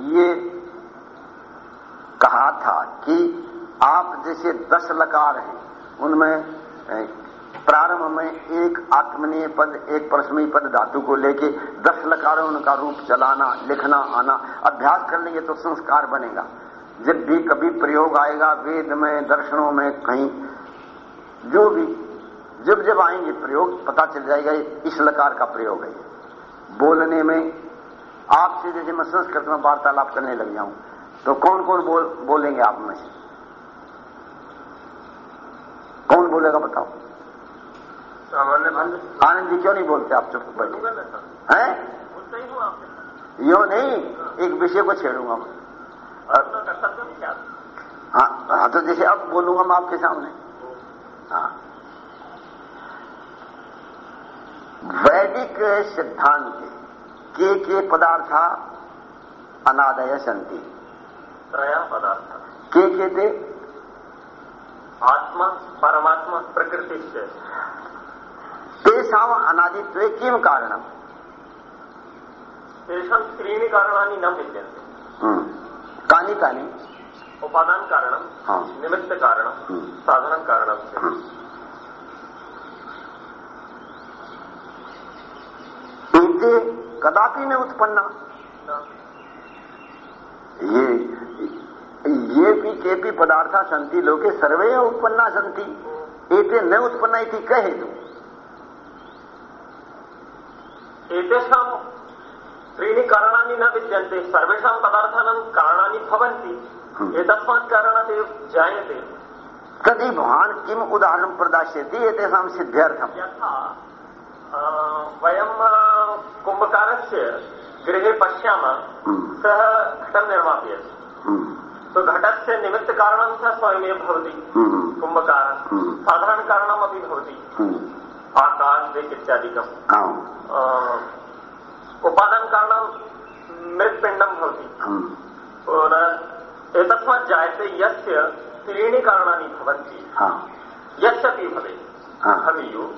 ये कहा था कि आप जैसे दस लकार हैं, उनमें प्रारंभ में एक आत्मनीय पद एक परस्मी पद धातु को लेके दस लकारों उनका रूप चलाना लिखना आना अभ्यास कर लेंगे तो संस्कार बनेगा। जब भी कभी प्रयोग आएगा वेद में दर्शनों में कहीं जो भी जब जब आएँगे प्रयोग पता चल जाएगा इस लकार का प्रयोग है। बोलने में आपसे जैसे मैं संस्कृत में वार्तालाप करने लग जाऊँ तो कौन कौन बोल, बोलेंगे आप में से? कौन बोलेगा बताओ? आनंद जी क्यों नहीं बोलते आप चुप बैठे हैं? यो नहीं एक विषय को छेड़ूँगा मैं। हाँ हाँ तो जैसे अब बोलूँगा मैं आपके सामने। हाँ। वैदिक सिद्धांत के के पदार्थ अनादय संति। त्रया पदार्थ। के के थे? आत्मा परमात्मा प्रकृति से। तेषाम अनादित्वे किम कारणम? तेषां त्रीणि कारणानि न विद्यन्ते हम्म, कानी कानी? उपादान कारणम हाँ। निमित्त कारणम हम्म, साधन कारणम से हम्म। एते कदापि न उत्पन्ना। ये ये भी केपि पदार्था सन्ति लोके सर्वे उत्पन्ना सन्ति। एते न उत्पन्न इति कहे तू एतेषां त्रीणि कारणानि न विद्यन्ते। सर्वेषां पदार्थानां कारणानि भवन्ति। हम्म। एतस्मात् कारणात् एव जायते। तर्हि भवान् किम् उदाहरणं प्रदास्यति एतेषां सिद्ध्यर्थम्? यथा वयं कुम्भकारस्य गृहे पश्यामः हम्म, सः घटं निर्मापयति। हम्म, तो घटस्य निमित्तकारणं सः स्वयमेव भवति कुम्भकारः। साधारणकारणमपि भवति। आकाश दिक् इत्यादिकम् आम्, अ, उपादानकारणं मृत्पिण्डं भवति पुनः एतस्मात् जायते यस्य त्रीणि कारणानि भवन्ति। हा, यस्यपि भवेत् हा, भवेयुः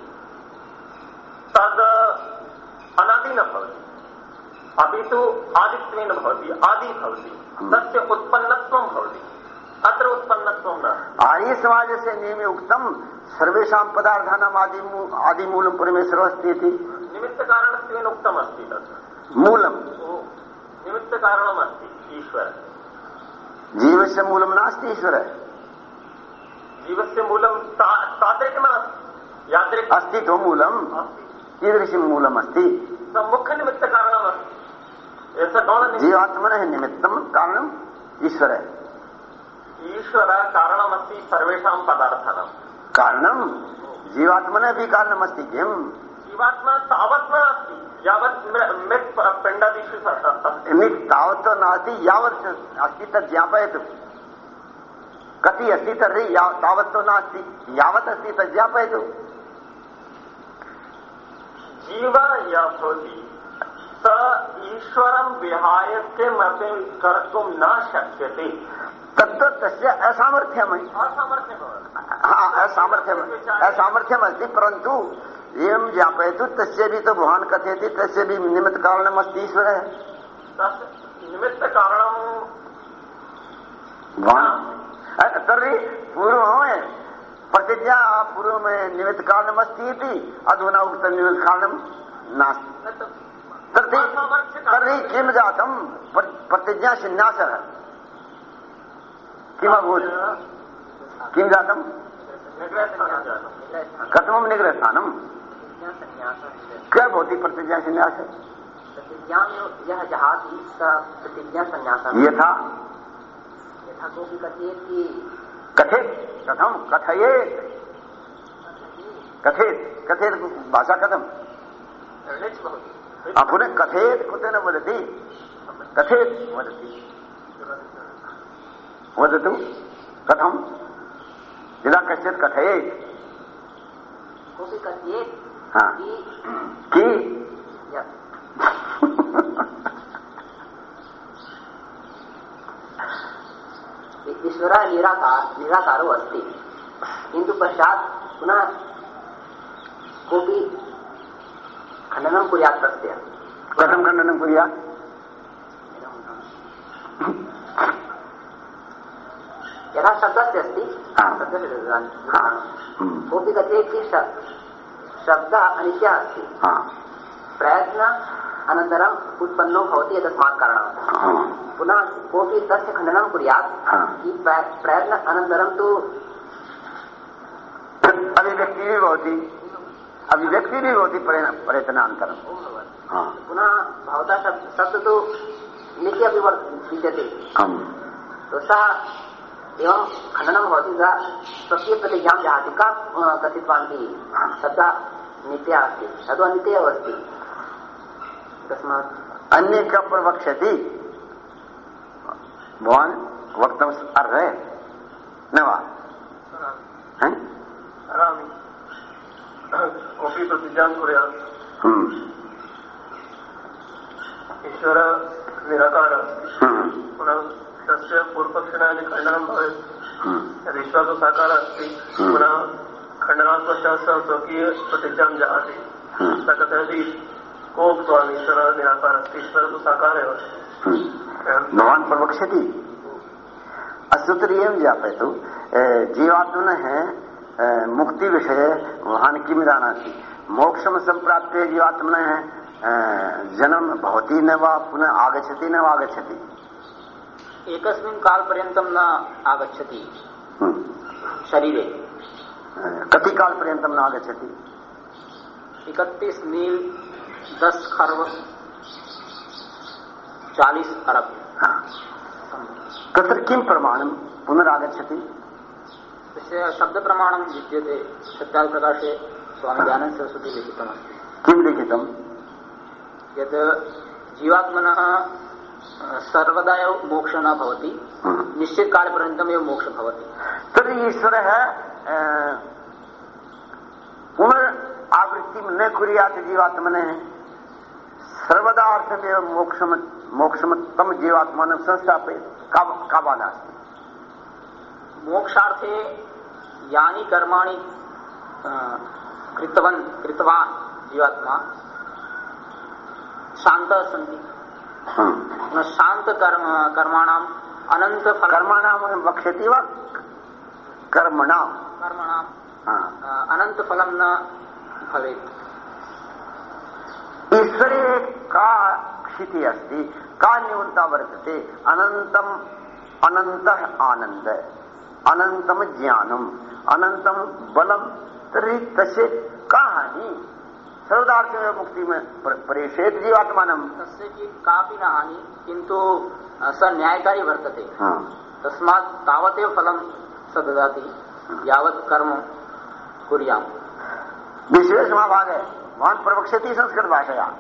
तद् अनादि न भवति। अपि तु आदित्वेन भवति। आदि भवति। तस्य उत्पन्नत्वं भवति। अत्र उत्पन्नत्वं न। आर्यसमाजस्य नियमे उक्तं सर्वेषां पदार्थानाम् आदिमू आदिमूलं परमेश्वरः अस्ति इति। निमित्तकारणत्वेन उक्तमस्ति तत्। मूलम् निमित्तकारणमस्ति ईश्वर। जीवस्य मूलं नास्ति ईश्वरः। जीवस्य मूलं ता- तादृश नास्ति यादृक् अस्ति तु मूलम् कीदृशं मूलमस्ति? स मुख्यनिमित्तकारणमस्ति जीवात्मनः निमित्तं कारणम् ईश्वरः। ईश्वर कारणमस्ति सर्वेषां पदार्थानां। कारणं? जीवात्मनः अपि कारणमस्ति किम्? जीवात्मा तावत् नास्ति यावत् मृ- मृत् पिण्डादिषु मित् तावत् नास्ति यावत् अस्ति तत् ज्ञापयतु। कति अस्ति तर्हि या- तावत् तु नास्ति यावत् अस्ति तत् ज्ञापयतु। जीव यः भवति स ईश्वरं विहाय किमपि कर्तुं न शक्यते। तत्तु तस्य असामर्थ्यम् असामर्थ्यं भवति। हा, असामर्थ्यम् असामर्थ्यमस्ति परन्तु एवं ज्ञापयतु तस्य भी तो भवान् कथयति तस्य भी निमित्तकारणमस्ति ईश्वरः। तस्य निमित्तकारणं भवान् अ, तर्हि पूर्वं प्रतिज्ञा पूर्वं निमित्तकारणमस्ति इति अधुना उक्तनिमित्तकारणं नास्ति। तर्हि किं जातं प्र- प्रतिज्ञासन्न्यासः किमभूत्? किं जातं निग्रहस्थानं? कथमं प्रतिज्ञा क्या भवति प्रतिज्ञासन्न्यासः प्रतिज्ञा यह प्रतिज्ञा संन्यासः यथा कि कथित कथम कथयेत्। कथेत कथेत भाषा कथम? पुनः कथेत कुतेन वदति? कथेत वदति। वदतु। कथम यदा कश्चित् कथयेत्। कथयेत् हा। कि? ईश्वर निराकार निराकारो अस्ति। किन्तु पश्चात् पुनः कोऽपि खण्डनं कुर्यात् तस्य कथं खण्डनं कुर्यात् यथा शब्दस्य अस्ति हा। शब्दस्य विवरणं। हा। हम्म, कोऽपि कथयेत् कि श- शब्दः अनित्यः अस्ति। प्रयत्न अनन्तरम् उत्पन्नो भवति एतस्मात् कारणात्। हा। पुनः कोऽपि तस्य खण्डनं कुर्यात्। हा। कि प्रय- प्रयत्न अनन्तरं तु अभिव्यक्तिः भवति। अभिव्यक्तिः भवति प्रय- प्रयत्नान्तरं हा। पुनः भवता शब्द शब्द तु नित्य विद्यते आम् तो सः एवं भवति तदा स्वकीय प्रतिज्ञां जहाति का अ, कथितवान् कि शब्दः नित्यः अस्ति अस्ति तस्मात् अन्य क्या प्रवक्ष्यति? भवान् वक्तुम् अर्हति न वा हैं? करोमि कोऽपि प्रतिज्ञां कुर्यात् हम्म, ईश्वर निराकारः अस्ति हम्म, पुनः तस्य पूर्वपक्षिणा खण्डनं भवेत् हम्म, यदि ईश्वर तु साकारः अस्ति हम्म। पुनः खण्डनात् पश्चात् सः स्वकीय प्रतिज्ञां जहाति हम्म, सः कथयति को उक्तवान् ईश्वरः निराकारः अस्ति ईश्वरः तु साकार एव हम्म। भवान् प्रवक्ष्यति अस्तु एवं ज्ञापयतु जीवात्मनः मुक्तिविषये भवान् किं जानाति मोक्षं सम्प्राप्य जीवात्मनः जन्म भवति न वा पुनः आगच्छति न वा आगच्छति। एकस्मिन् कालपर्यन्तं न आगच्छति। हम्म, शरीरे। कति काल पर्यंतम न आगच्छति? इकतीस मील दस खरब चालीस अरब। हाँ। तत्र किं प्रमाणं पुनरागच्छति? तस्य शब्द प्रमाणं विद्यते सत्याग प्रकाशे स्वामी दयानन्द सरस्वती लिखितमस्ति किं लिखितम् यत् जीवात्मनः सर्वदा एव मोक्ष न भवति हम्म। निश्चितकालपर्यन्तम् एव मोक्ष भवति। तर्हि ईश्वरः अ, पुनरावृत्तिं न कुर्यात् जीवात्मनः सर्वदा अर्थमेव मोक्षम मोक्षमत्तम जीवात्मानं संस्थापयेत् का का बाधा अस्ति। मोक्षार्थे यानि कर्माणि कृतवन् कृतवान् जीवात्मा। शान्तः सन्ति हम्म। न शान्तकर्म कर्माणाम् अनन्तफल कर्माणां वक्ष्यति वा कर्मणां कर्मणां हा। अ, अनन्तफलं न भवेत्। ईश्वरे का स्थितिः अस्ति का न्यूनता वर्तते? अनन्तम् अनन्तः आनन्द अनन्तं ज्ञानम् अनन्तं बलं तर्हि तस्य का हानि सर्वदार्थमेव मुक्ति में प्रेषयति जीवात्मानं। तस्य चेत् कापि न हानि किन्तु स न्यायकारी वर्तते। हा। तस्मात् तावदेव फलं स ददाति यावत् कर्म कुर्याम्। विशेष महाभाग है भवान् प्रवक्ष्यति संस्कृत भाषया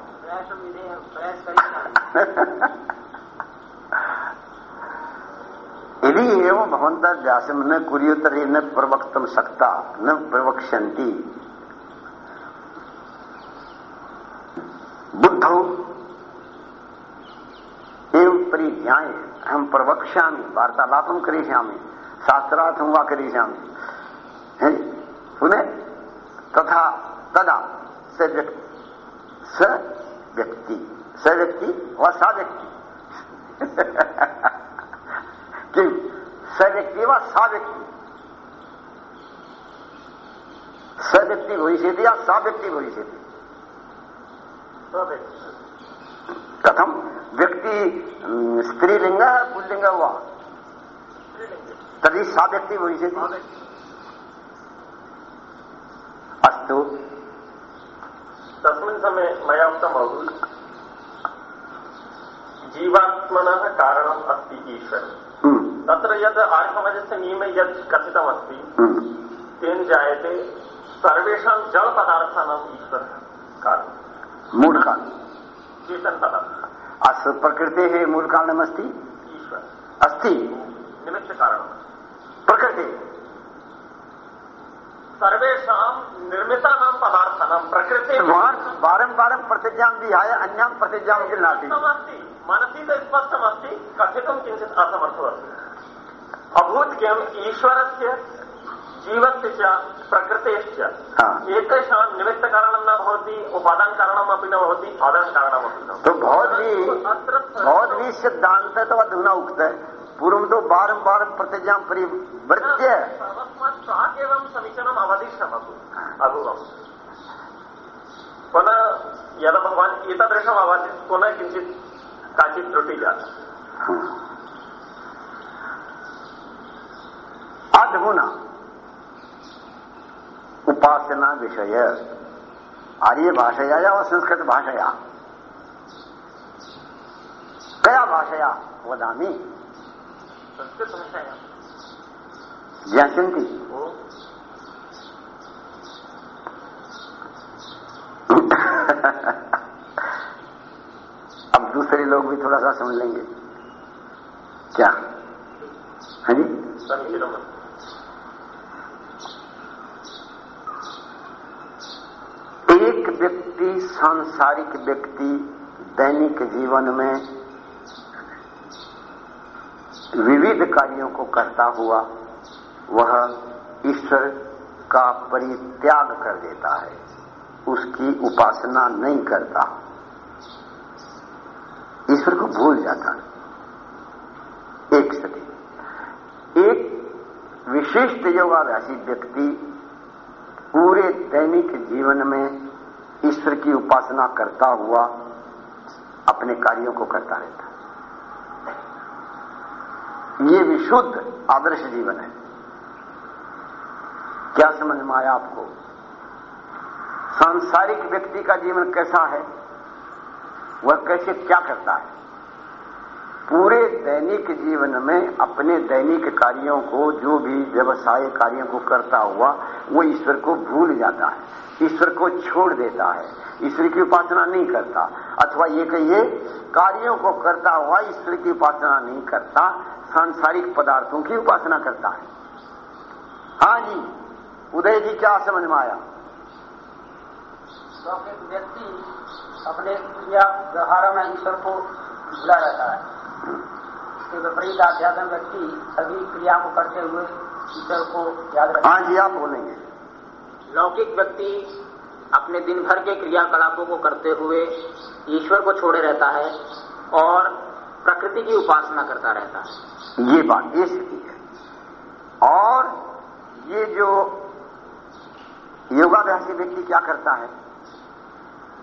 यदि एवं भवन्तः व्यासं न कुर्युः तर्हि न प्रवक्तुं शक्ता न प्रवक्ष्यन्ति। बुद्धौ एव परिज्ञाय, अहं प्रवक्ष्यामि, वार्तालापं करिष्यामि, शास्त्रार्थं वा करिष्यामि। पुनः तथा तदा स व्यक्ति स व्यक्ति व सा व्यक्ति। किं स व्यक्ति वा सा व्यक्ति स व्यक्ति भविष्यति या सा व्यक्ति भविष्यति कथम, व्यक्ति स्त्रीलिंग पुल्लिंग हुआ तर्हि सा व्यक्ति भविष्यति अस्तु। तस्मिन् समये मया अभूत् जीवात्मनः कारणम् अस्ति ईश्वरः। तत्र यत् आर्यसमाजस्य नियमे यत् कथितमस्ति हम्म, तेन जायते सर्वेषां जलपदार्थानाम् ईश्वरः कारणम्। मूलकाल चेतनपदार्थ अस्तु प्रकृतेः मूलकारणमस्ति? ईश्वरः। अस्ति। निमित्तकारणम् प्रकृति। सर्वेषां निर्मितानां पदार्थानां प्रकृते वारं वारं प्रतिज्ञां विहाय अन्यां प्रतिज्ञां गृह्णाति मनसि तु स्पष्टमस्ति कथितुं किञ्चित् असमर्थो अस्ति अभूत् किम् ईश्वरस्य जीवस्य च प्रकृतेश्च। हा। एतेषां निमित्तकारणं न भवति उपादानकारणमपि न भवति साधनकारणमपि न तो भवद्भिः भवद्भिः सिद्धान्तः तो अधुना उक्तः पूर्वं तु वारं वारं प्रतिज्ञां सर्वस्मात् प्राक् एवं समीचीनम् अवदिष्टमतु अभूवम्। पुनः यदा भवान् एतादृशम् अवदत् पुनः किञ्चित् काचित् त्रुटिः जाता। अधुना उपासना विषय। आर्य भाषया या वा संस्कृत भाषया? कया भाषया वदामि? संस्कृतभाषायां ज्ञास्यन्ति। ओ। अब दूसरे लोग भी थोड़ा सा सुन लेंगे। क्या? है जी? एक व्यक्ति, सांसारिक व्यक्ति दैनिक जीवन में विविध कार्यों को करता हुआ, वह ईश्वर का परित्याग कर देता है। उसकी उपासना नहीं करता। ईश्वर को भूल जाता एक स्थिति एक विशिष्ट योगाभ्यासी व्यक्ति पूरे दैनिक जीवन में ईश्वर की उपासना करता हुआ अपने कार्यों को करता रहता ये विशुद्ध आदर्श जीवन है। क्या समझ में आया आपको? सांसारिक व्यक्ति का जीवन कैसा है? वह कैसे क्या करता है? पूरे दैनिक जीवन में अपने दैनिक कार्यों को, जो भी व्यवसाय कार्यों को करता हुआ, वो ईश्वर को भूल जाता है, ईश्वर को छोड़ देता है, ईश्वर की उपासना नहीं करता। अथवा ये कहिए, कार्यों को करता हुआ ईश्वर की उपासना नहीं करता, सांसारिक पदार्थों की उपासना करता है। हाँ जी, उदय जी क्या समझ में आया? व्यक्ति अपने क्रिया व्यवहारों में ईश्वर को भूला रहता है। इसके विपरीत आध्यात्म व्यक्ति सभी क्रिया को करते हुए ईश्वर को याद रखता हाँ। जी आप बोलेंगे। लौकिक व्यक्ति अपने दिन भर के क्रियाकलापों को करते हुए ईश्वर को छोड़े रहता है और प्रकृति की उपासना करता रहता है। ये बात ये स्थिति है। और ये जो योगाभ्यासी व्यक्ति क्या करता है?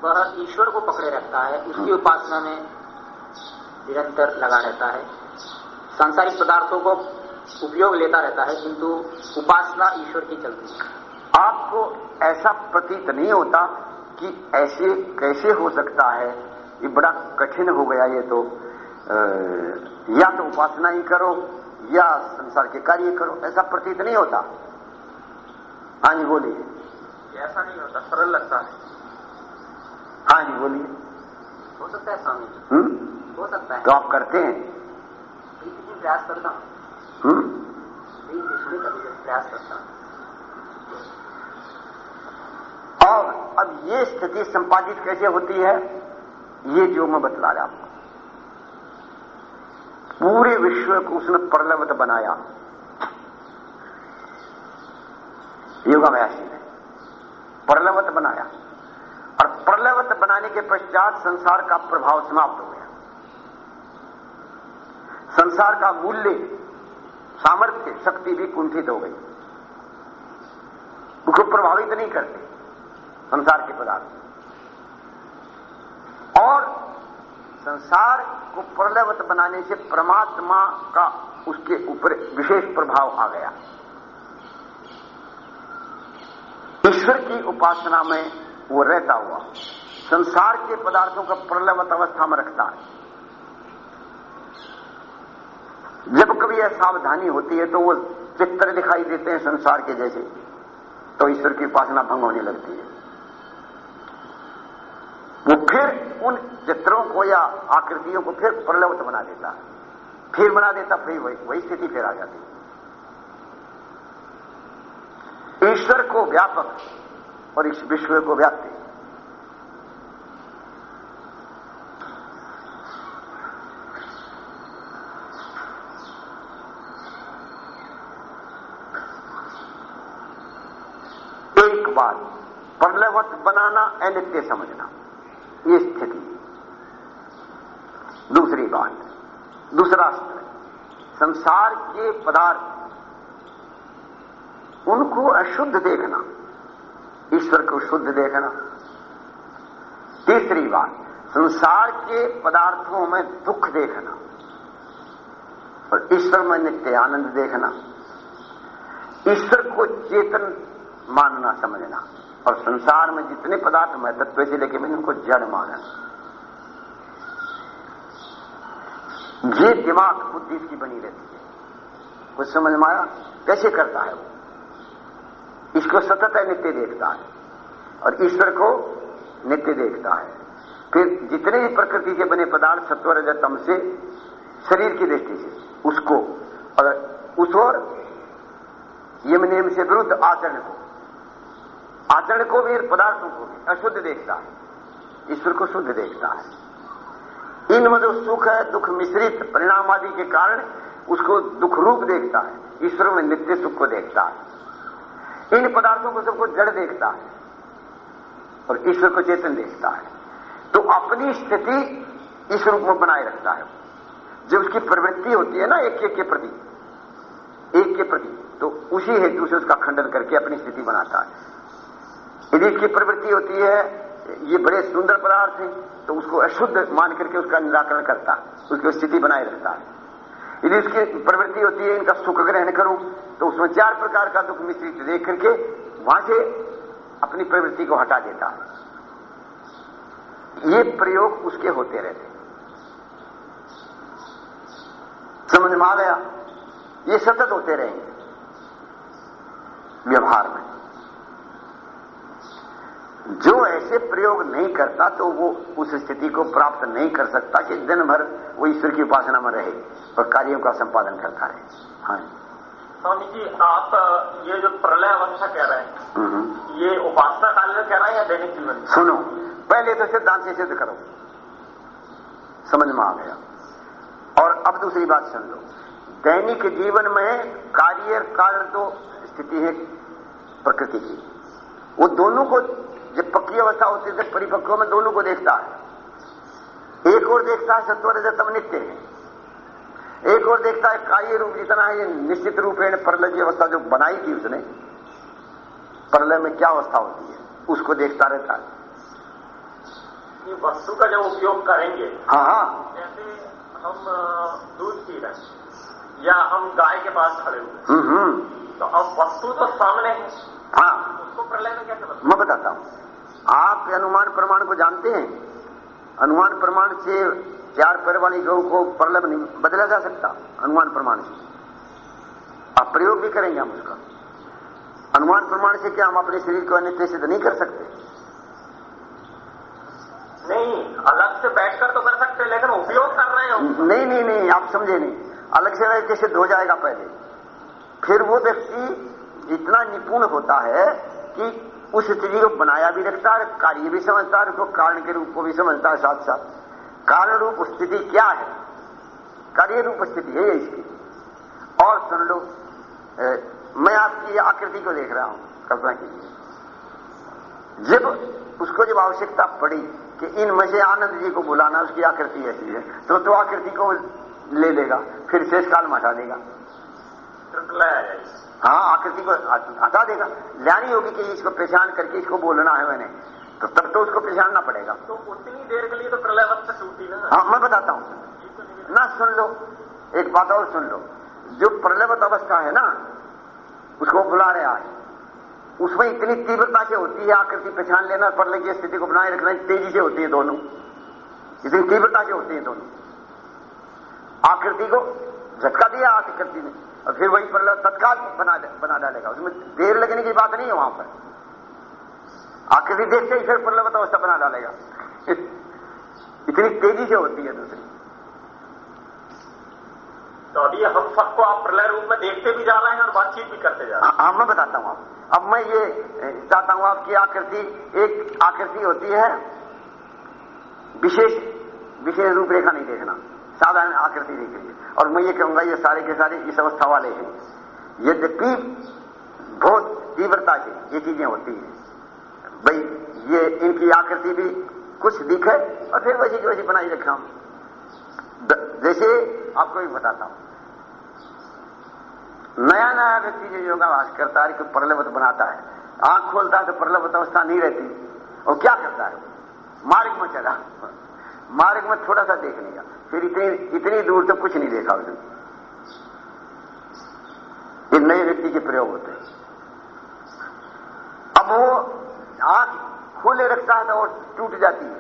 वह ईश्वर को पकड़े रखता है उसकी उपासना में निरंतर लगा रहता है। सांसारिक पदार्थों को उपयोग लेता रहता है किंतु उपासना ईश्वर की चलती है। आपको ऐसा प्रतीत नहीं होता कि ऐसे कैसे हो सकता है। ये बड़ा कठिन हो गया ये तो। आ, या तो उपासना ही करो या संसार के कार्य करो ऐसा प्रतीत नहीं होता। हाँ जी बोलिए। ऐसा नहीं होता सरल लगता है। हाँ जी बोलिए। हो सकता है स्वामी जी। हो? सकता है। तो आप करते हैं? प्रयास करता हूँ। प्रयास करता हूँ। और अब ये स्थिति संपादित कैसे होती है? ये जो मैं बतला रहा हूँ। पूरे विश्व को उसने प्रलवत बनाया। योगाभ्यासी ने। प्रलवत बनाया। और प्रलवत बनाने के पश्चात संसार का प्रभाव समाप्त हो गया। संसार का मूल्य, सामर्थ्य, शक्ति भी कुंठित हो गई। उसको प्रभावित नहीं करते संसार के पदार्थ। और संसार को प्रलयवत बनाने से परमात्मा का उसके ऊपर विशेष प्रभाव आ गया। ईश्वर की उपासना में वो रहता हुआ, संसार के पदार्थों का प्रलवत अवस्था में रखता है। जब कभी यह सावधानी होती है तो वो चित्र दिखाई देते हैं संसार के जैसे तो ईश्वर की उपासना भंग होने लगती है। वो फिर उन चित्रों को या आकृतियों को फिर प्रलवत बना देता है। फिर बना देता, फिर वही वही स्थिति फिर आ जाती है। ईश्वर को व्यापक और इस विश्व को व्याप्ति। एक बात प्रलवत बनाना अनित्य समझना, ये स्थिति। दूसरी बात, दूसरा स्तर, संसार के पदार्थ, उनको अशुद्ध देखना। ईश्वर को शुद्ध देखना। तीसरी बात, संसार के पदार्थों में दुख देखना और ईश्वर में नित्य आनंद देखना। ईश्वर को चेतन मानना समझना और संसार में जितने पदार्थ में तत्व से लेके मैंने उनको जड़ मानना। ये दिमाग बुद्धि इसकी बनी रहती है। कुछ समझ में आया? कैसे करता है वो? इसको सतत है नित्य देखता है और ईश्वर को नित्य देखता है। फिर जितने भी प्रकृति के बने पदार्थ, सत्व रजतम से, शरीर की दृष्टि से, उसको, और उस और यम नियम से विरुद्ध आचरण को आचरण को भी पदार्थों को भी अशुद्ध देखता है। ईश्वर को शुद्ध देखता है। इनमें जो सुख है दुख मिश्रित परिणाम आदि के कारण उसको दुख रूप देखता है। ईश्वर में नित्य सुख को देखता है। इन पदार्थों को सबको जड़ देखता है और ईश्वर को चेतन देखता है। तो अपनी स्थिति इस रूप में बनाए रखता है। जब उसकी प्रवृत्ति होती है ना एक एक के प्रति, एक के प्रति तो उसी हेतु से उसका खंडन करके अपनी स्थिति बनाता है। यदि इसकी प्रवृत्ति होती है, ये बड़े सुंदर पदार्थ हैं तो उसको अशुद्ध मान करके उसका निराकरण करता उसकी स्थिति बनाए रखता है। यदि उसकी प्रवृत्ति होती है, इनका सुख ग्रहण करूँ तो उसमें चार प्रकार का दुख मिश्रित देख करके वहाँ से अपनी प्रवृत्ति को हटा देता ये प्रयोग उसके होते रहते समझ में आ गया? ये सतत होते रहेंगे। व्यवहार में। जो ऐसे प्रयोग नहीं करता तो वो उस स्थिति को प्राप्त नहीं कर सकता कि दिन भर वो ईश्वर की उपासना में रहे और कार्यों का संपादन करता रहे। हाँ स्वामी जी आप ये जो प्रलय अवस्था कह रहे हैं हम्म। ये उपासना काल में कह रहे हैं या दैनिक जीवन सुनो पहले तो सिद्धांत से सिद्ध करो। समझ में आ गया। और अब दूसरी बात सुन लो। दैनिक जीवन में कार्य कारण तो स्थिति है प्रकृति की। वो दोनों को जब पक्की अवस्था होती है परिपक्व में दोनों को देखता है। एक और देखता है सत्वर रजतम नित्य। है एक और देखता है कार्य रूप जितना है ये निश्चित रूपेण प्रलय की अवस्था जो बनाई थी उसने प्रलय में क्या अवस्था होती है उसको देखता रहता है। वस्तु का जब उपयोग करेंगे हाँ हाँ। जैसे हम दूध पी रहे या हम गाय के पास खड़े हुए हम्म हम्म। तो अब वस्तु तो सामने है। हाँ। उसको प्रलय में बताता हूँ। आप अनुमान प्रमाण को जानते हैं? अनुमान प्रमाण से चार पैर वाली गौ को प्रलय नहीं बदला जा सकता अनुमान प्रमाण से। आप प्रयोग भी करेंगे हम उसका। अनुमान प्रमाण से क्या हम अपने शरीर को अनित्य सिद्ध नहीं कर सकते? नहीं अलग से बैठकर तो कर सकते लेकिन उपयोग कर रहे हैं नहीं नहीं नहीं आप समझे नहीं। अलग से सिद्ध हो जाएगा पहले। फिर वो व्यक्ति इतना निपुण होता है कि उस स्थिति को बनाया भी रखता है कार्य भी समझता है उसको कारण के रूप को भी समझता है साथ साथ कारण रूप स्थिति क्या है? कार्य रूप स्थिति है इसकी। और सुन लो ए, मैं आपकी आकृति को देख रहा हूँ कल्पना कीजिए। जब उसको जब आवश्यकता पड़ी कि इन में से आनंद जी को बुलाना उसकी आकृति ऐसी है तो तो आकृति को ले लेगा फिर शेष काल में देगा हाँ आकृति को हटा देगा। लानी होगी कि इसको पहचान करके इसको बोलना है मैंने। तो तब तो उसको पहचानना पड़ेगा। तो उतनी देर के लिए तो प्रलय अवस्था टूटी ना। हाँ मैं बताता हूँ। ना सुन लो। एक बात और सुन लो। जो प्रलयवत अवस्था है ना उसको बुला रहा है उसमें इतनी तीव्रता से होती है आकृति पहचान लेना प्रलय की स्थिति को बनाए रखना तेज़ी से होती है दोनों। इतनी तीव्रता से होती है दोनों। आकृति को दिया आकृति ने और फिर वही प्रलय तत्काल बना बना डालेगा। उसमें देर लगने की बात नहीं है वहाँ पर। आकृति देखते ही फिर प्रलयवत अवस्था बना डालेगा। इतनी तेज़ी से होती है दूसरी। तो अभी हम सबको आप प्रलय रूप में देखते भी जा रहे हैं और बातचीत भी करते जा रहे हाँ। हाँ, मैं बताता हूँ आप। अब मैं ये चाहता हूँ आपकी आकृति एक आकृति होती है विशेष विशेष रूपरेखा नहीं देखना। साधारण आकृति देख लीजिए और मैं ये कहूँगा, ये सारे के सारे इस अवस्था वाले हैं। यद्यपि बहुत तीव्रता से ये चीज़ें होती हैं। भाई, ये इनकी आकृति भी कुछ दिखे और फिर वैसी की वैसी बनाई रखा हूँ। जैसे आपको एक बताता हूँ। नया नया व्यक्ति जो योगाभ्यास करता है कोई प्रलवत बनाता है। आँख खोलता है तो प्रलवत अवस्था नहीं रहती। और क्या करता है? मार्ग में चला। मार्ग में थोड़ा सा देख लिया फिर इतनी इतनी दूर तक कुछ नहीं देखा उसने। ये नए व्यक्ति के प्रयोग होते हैं। अब वो आँख खोले रखता है तो और टूट जाती है।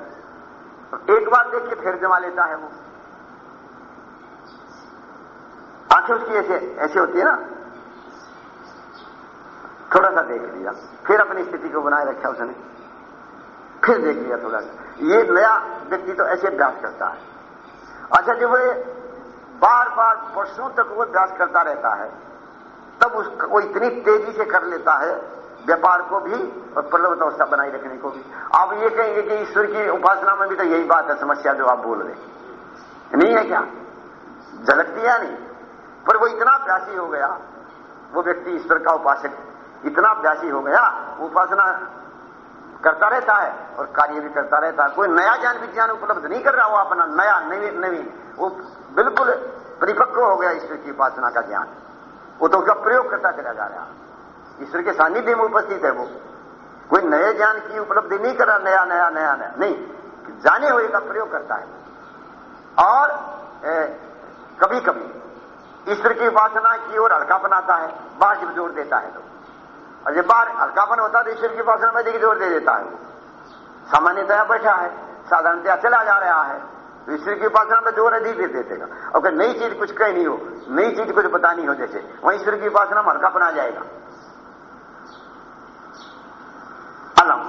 तो एक बार देख के फिर जमा लेता है वो। आँखें उसकी ऐसे ऐसे होती है ना? थोड़ा सा देख लिया। फिर अपनी स्थिति को बनाए रखा उसने। फिर देख लिया थोड़ा सा ये नया व्यक्ति तो ऐसे अभ्यास करता है। अच्छा जब बार बार वर्षों तक वो अभ्यास करता रहता है। तब उसको वो इतनी तेज़ी से कर लेता है, व्यापार को भी और प्रलवत अवस्था बनाए रखने को भी। आप ये कहेंगे कि ईश्वर की उपासना में भी तो यही बात है, समस्या जो आप बोल रहे नहीं है क्या? झलकती है नहीं। पर वो इतना अभ्यासी हो गया, वो व्यक्ति ईश्वर का उपासक इतना अभ्यासी हो गया, उपासना करता रहता है और कार्य भी करता रहता है। कोई नया ज्ञान विज्ञान उपलब्ध नहीं कर रहा वो अपना नया नवीन वो बिल्कुल परिपक्व हो गया ईश्वर की उपासना का ज्ञान। वो तो उसका प्रयोग करता चला जा रहा ईश्वर के सानिध्य में उपस्थित है वो। कोई नए ज्ञान की उपलब्धि नहीं कर रहा नया नया नया नया। नहीं जाने हुए का प्रयोग करता है। और ए, कभी कभी ईश्वर की उपासना की ओर हड़का बनाता है जब ज़ोर देता है तो और जब बाहर हल्कापन होता है तो ईश्वर की उपासना में देखिए ज़ोर दे देता है। सामान्यतः सामान्यतया बैठा है साधारणतया चला जा रहा है। तो ईश्वर की उपासना में ज़ोर अधिक दे देगा और नई चीज़ कुछ कहनी हो, नई चीज़ कुछ बतानी हो जैसे, वहीं ईश्वर की उपासना में हल्कापन आ जाएगा। अलम।